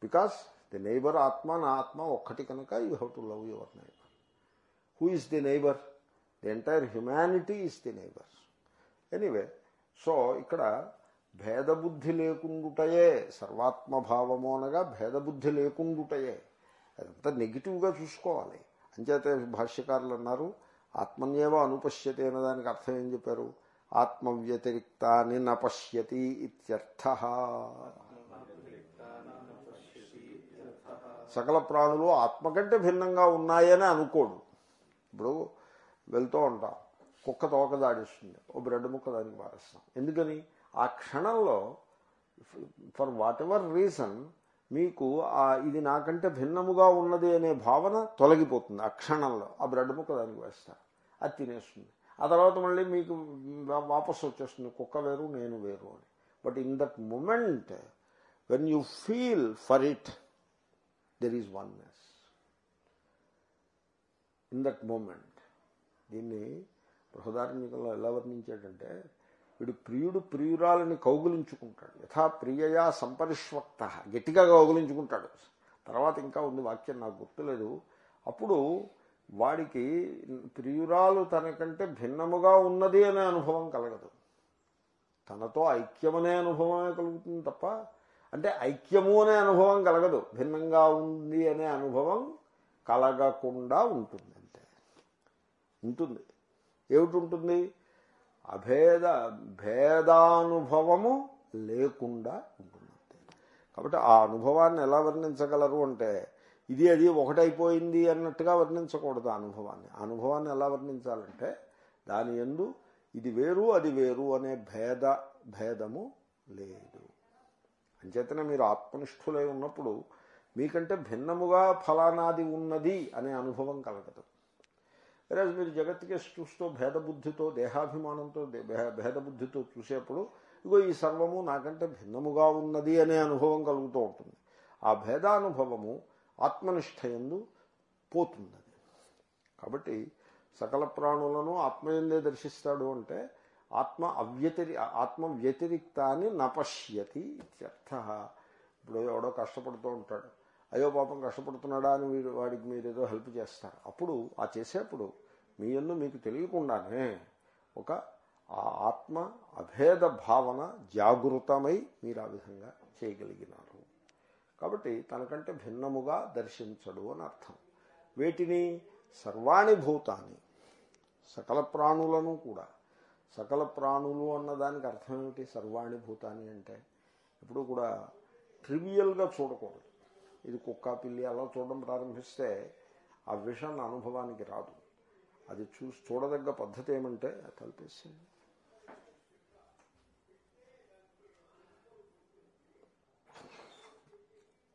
because the neighbour ఆత్మ నా ఆత్మ ఒక్కటి కనుక you have to love your neighbour who is the neighbour the entire humanity is the neighbours anyway so ఇక్కడ భేదబుద్ధి లేకుండుటయే సర్వాత్మభావము అనగా భేదబుద్ధి లేకుండుటయే అదంతా నెగిటివ్గా చూసుకోవాలి అంచేతే భాష్యకారులు అన్నారు ఆత్మన్యేవ అనుపశ్యతి అనే దానికి అర్థం ఏం చెప్పారు ఆత్మ వ్యతిరిక్తాన్ని నపశ్యతి ఇత్యర్థ సకల ప్రాణులు ఆత్మ కంటే భిన్నంగా ఉన్నాయని అనుకోడు ఇప్పుడు వెళ్తూ ఉంటాం. కుక్క తోక దాడిస్తుంది. ఓ బ్రెడ్ ముక్క దానికి మారేస్తాం ఎందుకని? ఆ క్షణంలో ఫర్ వాట్ ఎవర్ రీజన్ మీకు ఆ ఇది నాకంటే భిన్నముగా ఉన్నది అనే భావన తొలగిపోతుంది ఆ క్షణంలో. ఆ బ్రెడ్ ముక్క దానికి వేస్తారు అది తినేస్తుంది. ఆ తర్వాత మళ్ళీ మీకు వాపసు వచ్చేస్తుంది. కుక్క వేరు నేను వేరు అని. But in that moment when you feel for it there is oneness. In that moment దీన్ని బృహదారణ్యకంలో ఎలా వర్ణించాడంటే వీడు ప్రియుడు ప్రియురాలని కౌగులించుకుంటాడు. యథా ప్రియయా సంపరిష్వక్త. గట్టిగా కౌగులించుకుంటాడు. తర్వాత ఇంకా ఉంది వాక్యం నాకు గుర్తులేదు. అప్పుడు వాడికి ప్రియురాలు తనకంటే భిన్నముగా ఉన్నది అనే అనుభవం కలగదు. తనతో ఐక్యమనే అనుభవమే కలుగుతుంది తప్ప అంటే ఐక్యము అనే అనుభవం కలగదు. భిన్నంగా ఉంది అనే అనుభవం కలగకుండా ఉంటుంది. ఉంటుంది. ఏమిటి ఉంటుంది అభేద భేదానుభవము లేకుండా ఉంటుంది కాబట్టి ఆ అనుభవాన్ని ఎలా వర్ణించగలరు అంటే ఇది అది ఒకటైపోయింది అన్నట్టుగా వర్ణించకూడదు అనుభవాన్ని. ఆ అనుభవాన్ని ఎలా వర్ణించాలంటే దాని ఎందు ఇది వేరు అది వేరు అనే భేద భేదము లేదు. అంచేతనే మీరు ఆత్మనిష్ఠులై ఉన్నప్పుడు మీకంటే భిన్నముగా ఫలానాది ఉన్నది అనే అనుభవం కలగదు. ఈరోజు మీరు జగత్తుకేసి చూస్తూ భేదబుద్ధితో దేహాభిమానంతో భేదబుద్ధితో చూసేప్పుడు ఇగో ఈ సర్వము నాకంటే భిన్నముగా ఉన్నది అనే అనుభవం కలుగుతూ ఉంటుంది ఆ భేదానుభవము ఆత్మనిష్టయందు పోతుంది కాబట్టి సకల ప్రాణులను ఆత్మయందే దర్శిస్తాడు అంటే ఆత్మ అవ్యతిరి ఆత్మ వ్యతిరిక్తాన్ని నపశ్యతి ఇత్యర్థ ఇప్పుడు ఎవడో కష్టపడుతూ ఉంటాడు అయ్యో పాపం కష్టపడుతున్నాడా అని వీడు వాడికి మీరు ఏదో హెల్ప్ చేస్తారు అప్పుడు ఆ చేసేప్పుడు మీ ఎందు మీకు తెలియకుండానే ఒక ఆ ఆత్మ అభేద భావన జాగృతమై మీరు ఆ విధంగా చేయగలిగినారు. కాబట్టి తనకంటే భిన్నముగా దర్శించడు అని అర్థం. వీటిని సర్వాణి భూతాన్ని సకల ప్రాణులను కూడా. సకల ప్రాణులు అన్నదానికి అర్థం ఏమిటి? సర్వాణి భూతాన్ని అంటే ఇప్పుడు కూడా ట్రివియల్గా చూడకూడదు. ఇది కుక్క పిల్లి అలా చూడడం ప్రారంభిస్తే ఆ విషయం అనుభవానికి రాదు. అది చూసి చూడదగ్గ పద్ధతి ఏమంటే తలపేసింది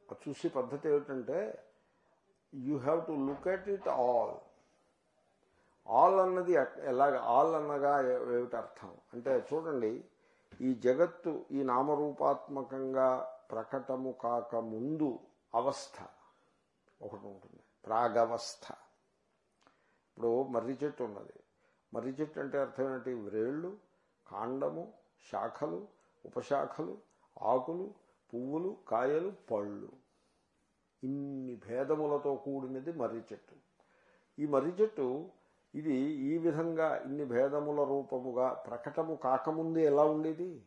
అది చూసే పద్ధతి ఏమిటంటే you have to look at it all all అన్నది ఎలాగ ఆల్ అన్నగా ఏమిటి అర్థం? అంటే చూడండి ఈ జగత్తు ఈ నామరూపాత్మకంగా ప్రకటము కాక ముందు అవస్థ ఒకటి ఉంటుంది ప్రాగవస్థ. ఇప్పుడు మర్రి చెట్టు ఉన్నది. మర్రి చెట్టు అంటే అర్థం ఏంటి? వ్రేళ్ళు కాండము శాఖలు ఉపశాఖలు ఆకులు పువ్వులు కాయలు పళ్ళు. ఇన్ని భేదములతో కూడినది మర్రి చెట్టు. ఈ మర్రి చెట్టు ఇది ఈ విధంగా ఇన్ని భేదముల రూపముగా ప్రకటము కాకముందు ఎలా ఉండేది?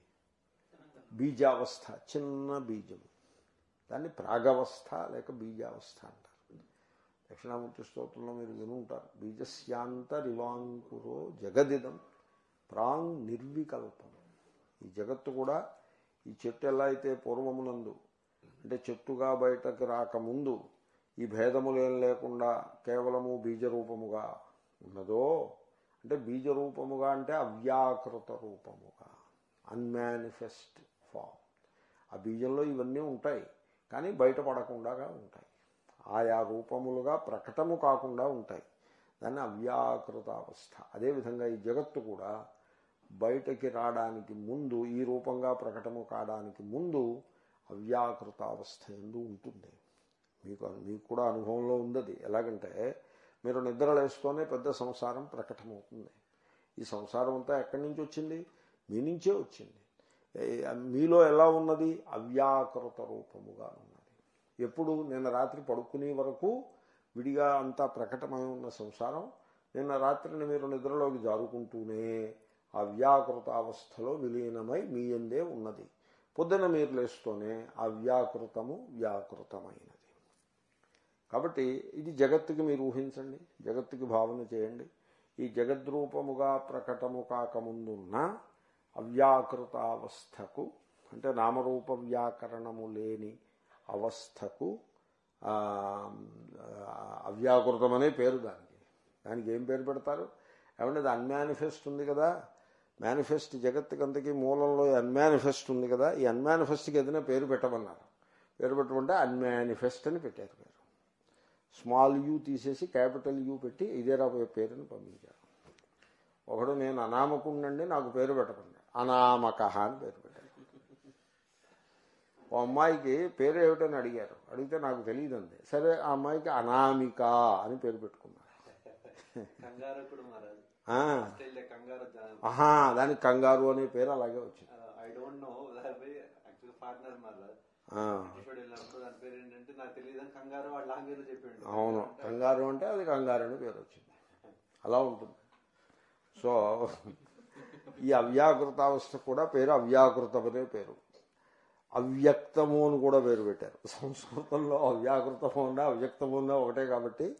బీజావస్థ చిన్న బీజము. దాన్ని ప్రాగవస్థ లేక బీజావస్థ అంట దక్షిణామూర్తి స్తోత్రంలో మీరు వినుంటారు? బీజస్యాంతరివాంకురో జగదిదం ప్రాంగ్ నిర్వికల్పం. ఈ జగత్తు కూడా ఈ చెట్టు ఎలా అయితే పూర్వమునందు అంటే చెట్టుగా బయటకు రాకముందు ఈ భేదములేం లేకుండా కేవలము బీజరూపముగా ఉన్నదో అంటే బీజరూపముగా అంటే అవ్యాకృత రూపముగా అన్మానిఫెస్ట్ ఫామ్ ఆ బీజంలో ఇవన్నీ ఉంటాయి కానీ బయటపడకుండా ఉంటాయి. ఆయా రూపములుగా ప్రకటము కాకుండా ఉంటాయి. దాన్ని అవ్యాకృత అవస్థ అదేవిధంగా ఈ జగత్తు కూడా బయటకి రావడానికి ముందు ఈ రూపంగా ప్రకటము కావడానికి ముందు అవ్యాకృత అవస్థ ఎందు ఉంటుంది. మీకు మీకు కూడా అనుభవంలో ఉందది. ఎలాగంటే మీరు నిద్రలేస్తూనే పెద్ద సంసారం ప్రకటమవుతుంది. ఈ సంసారం అంతా ఎక్కడి నుంచి వచ్చింది? మీ నుంచే వచ్చింది. మీలో ఎలా ఉన్నది? అవ్యాకృత రూపముగా ఉంది ఎప్పుడు నిన్న రాత్రి పడుకునే వరకు విడిగా అంతా ప్రకటమై ఉన్న సంసారం నిన్న రాత్రిని మీరు నిద్రలోకి జారుకుంటూనే ఆ వ్యాకృత అవస్థలో విలీనమై మీ ఎందే ఉన్నది. పొద్దున మీరు లేస్తూనే ఆ వ్యాకృతము వ్యాకృతమైనది. కాబట్టి ఇది జగత్తుకి మీరు ఊహించండి జగత్తుకి భావన చేయండి. ఈ జగద్రూపముగా ప్రకటము కాకముందున్న అవ్యాకృతావస్థకు అంటే నామరూప వ్యాకరణము లేని అవస్థకు అవ్యాకృతం అనే పేరు దానికి. దానికి ఏం పేరు పెడతారు? ఏమంటే అది అన్మానిఫెస్ట్ ఉంది కదా. మేనిఫెస్ట్ జగత్తుకంతకీ మూలంలో అన్మానిఫెస్ట్ ఉంది కదా. ఈ అన్మానిఫెస్ట్కి ఏదైనా పేరు పెట్టమన్నారు. పేరు పెట్టమంటే అన్మానిఫెస్ట్ అని పెట్టారు పేరు. స్మాల్ యూ తీసేసి క్యాపిటల్ యూ పెట్టి ఇదేరా పేరుని పంపించారు. ఒకడు నేను అనామకుండండి నాకు పేరు పెట్టమండి అనామక అని పేరు ఓ అమ్మాయికి పేరు ఏమిటని అడిగారు. అడిగితే నాకు తెలియదండి సరే ఆ అమ్మాయికి అనామిక అని పేరు పెట్టుకున్నారు. దానికి కంగారు అనే పేరు అలాగే వచ్చింది.
ఐ డోంట్ నో దానిపై యాక్చువల్ పార్ట్నర్ మారాలి
ఆ,
బ్రిటిష్ వెళ్ళినప్పుడు దాని పేరు ఏంటంటే నాకు తెలియదు అని కంగారు వాళ్ళ లాంగ్వేజ్ చెప్పాడు.
అవును. కంగారు అంటే అది కంగారు అని పేరు వచ్చింది. అలా ఉంటుంది. సో ఈ అవ్యాకృతావస్థ కూడా పేరు అవ్యాకృతమనే పేరు. అవ్యక్తము అని కూడా పేరు పెట్టారు. సంస్కృతంలో అవ్యాకృతము ఉందా అవ్యక్తము ఉందా ఒకటే కాబట్టి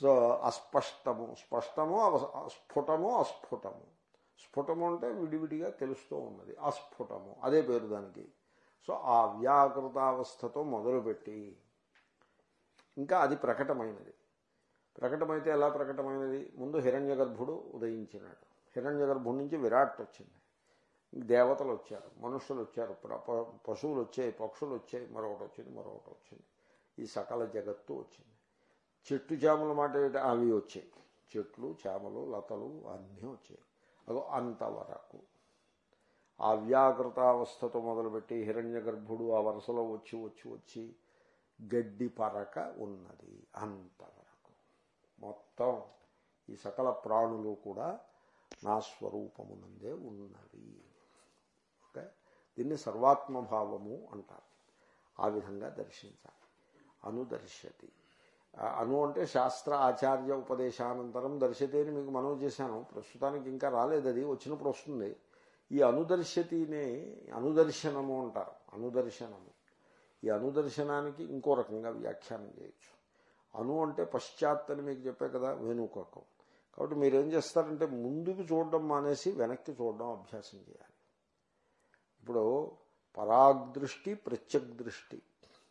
సో అస్పష్టము. స్పష్టము స్ఫుటము అస్ఫుటము. స్ఫుటము అంటే విడివిడిగా తెలుస్తూ ఉన్నది. అస్ఫుటము. అదే పేరు దానికి. సో ఆ వ్యాకృతావస్థతో మొదలుపెట్టి ఇంకా అది ప్రకటమైనది. ప్రకటమైతే ఎలా ప్రకటమైనది? ముందు హిరణ్య గర్భుడు ఉదయించినాడు. హిరణ్య గర్భుడి నుంచి విరాట్ వచ్చింది. దేవతలు వచ్చారు మనుషులు వచ్చారు ప్ర- ప- పశువులు వచ్చాయి పక్షులు వచ్చాయి మరొకటి వచ్చింది మరొకటి వచ్చింది. ఈ సకల జగత్తు వచ్చింది. చెట్టు చేమల మాట అవి వచ్చాయి. చెట్లు చేమలు లతలు అన్నీ వచ్చాయి. అదో అంతవరకు. ఆ వ్యాకృతావస్థతో మొదలుపెట్టి హిరణ్య గర్భుడు ఆ వరుసలో వచ్చి వచ్చి వచ్చి గడ్డి పరక ఉన్నది అంతవరకు. మొత్తం ఈ సకల ప్రాణులు కూడా నా స్వరూపమునందే ఉన్నవి. దీన్ని సర్వాత్మభావము అంటారు. ఆ విధంగా దర్శించాలి. అనుదర్శతి అను అంటే శాస్త్ర ఆచార్య ఉపదేశానంతరం దర్శతి అని మీకు మనం చేశాను. ప్రస్తుతానికి ఇంకా రాలేదు అది. వచ్చినప్పుడు వస్తుంది. ఈ అనుదర్శతినే అనుదర్శనము అంటారు. అనుదర్శనము. ఈ అనుదర్శనానికి ఇంకో రకంగా వ్యాఖ్యానం చేయొచ్చు. అను అంటే పశ్చాత్ అని మీకు చెప్పే కదా వేణుకోకం. కాబట్టి మీరేం చేస్తారంటే ముందుకు చూడడం మానేసి వెనక్కి చూడడం అభ్యాసం చేయాలి. ఇప్పుడు పరాగ్ దృష్టి ప్రత్యక్ దృష్టి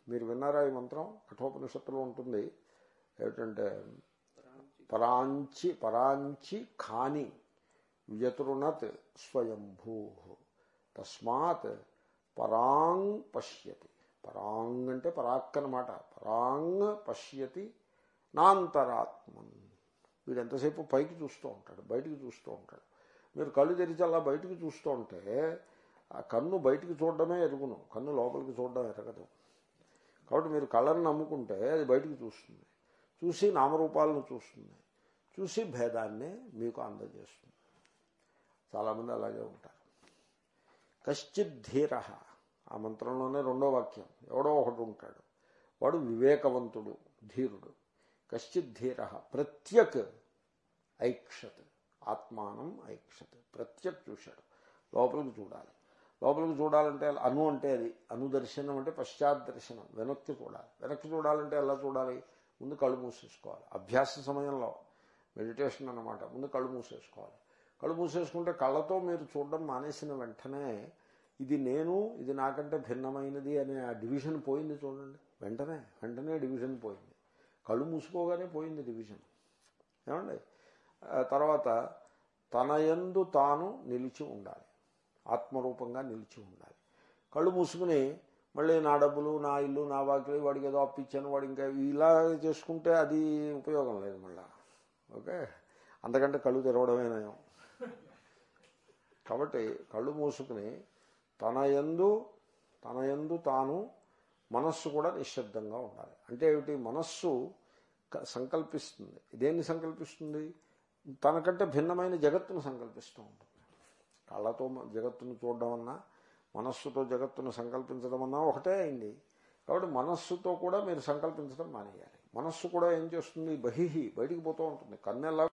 మీరు విన్నారా ఈ మంత్రం? కఠోపనిషత్తులో ఉంటుంది. ఏమిటంటే పరాంచి పరాంచి ఖాని వ్యతృణత్ స్వయంభూ. తస్మాత్ పరాంగ్ పశ్యతి. పరాంగ్ అంటే పరాక్ అన్నమాట. పరాంగ్ పశ్యతి నాంతరాత్మన్. వీడు ఎంతసేపు పైకి చూస్తూ ఉంటాడు బయటికి చూస్తూ ఉంటాడు. మీరు కళ్ళు తెరిచి అలా బయటికి చూస్తూ ఉంటే ఆ కన్ను బయటికి చూడడమే ఎరుగును. కన్ను లోపలికి చూడడం ఎరగదు. కాబట్టి మీరు కళ్ళను నమ్ముకుంటే అది బయటికి చూస్తుంది. చూసి నామరూపాలను చూస్తుంది. చూసి భేదాన్ని మీకు అందజేస్తుంది. చాలామంది అలాగే ఉంటారు. కశ్చిత్ ధీర. ఆ మంత్రంలోనే రెండో వాక్యం. ఎవడో ఒకడు ఉంటాడు. వాడు వివేకవంతుడు ధీరుడు. కశ్చిత్ ధీర. ప్రత్యక్ ఐక్షత్. ఆత్మానం ఐక్షత్. ప్రత్యక్ చూశాడు. లోపలికి చూడాలి. లోపలికి చూడాలంటే అను అంటే అది. అనుదర్శనం అంటే పశ్చాత్ దర్శనం. వెనక్కి చూడాలి. వెనక్కి చూడాలంటే ఎలా చూడాలి? ముందు కళ్ళు మూసేసుకోవాలి. అభ్యాస సమయంలో మెడిటేషన్ అన్నమాట. ముందు కళ్ళు మూసేసుకోవాలి. కళ్ళు మూసేసుకుంటే కళ్ళతో మీరు చూడడం మానేసిన వెంటనే ఇది నేను ఇది నాకంటే భిన్నమైనది అనే ఆ డివిజన్ పోయింది చూడండి. వెంటనే వెంటనే డివిజన్ పోయింది. కళ్ళు మూసుకోగానే పోయింది డివిజన్. ఏమండి? తర్వాత తన యందు తాను నిలిచి ఉండాలి. ఆత్మరూపంగా నిలిచి ఉండాలి. కళ్ళు మూసుకుని మళ్ళీ నా డబ్బులు నా ఇల్లు నా వాకిలి వాడికి ఏదో అప్పించాను వాడు ఇంకా ఇలా చేసుకుంటే అది ఉపయోగం లేదు మళ్ళా. ఓకే? అంతకంటే కళ్ళు తెరవడమే కాబట్టి కళ్ళు మూసుకుని తన యందు తన యందు తాను మనస్సు కూడా నిశ్శబ్దంగా ఉండాలి. అంటే ఏమిటి? మనస్సు క- సంకల్పిస్తుంది. దేన్ని సంకల్పిస్తుంది? తనకంటే భిన్నమైన జగత్తును సంకల్పిస్తూ ఉంటుంది. కళ్ళతో జగత్తును చూడడం అన్నా మనస్సుతో జగత్తును సంకల్పించడం అన్నా ఒకటే అయింది. కాబట్టి మనస్సుతో కూడా మీరు సంకల్పించడం మానేయాలి. మనస్సు కూడా ఏం చేస్తుంది? బహిహి బయటికి పోతూ ఉంటుంది. కన్నెలా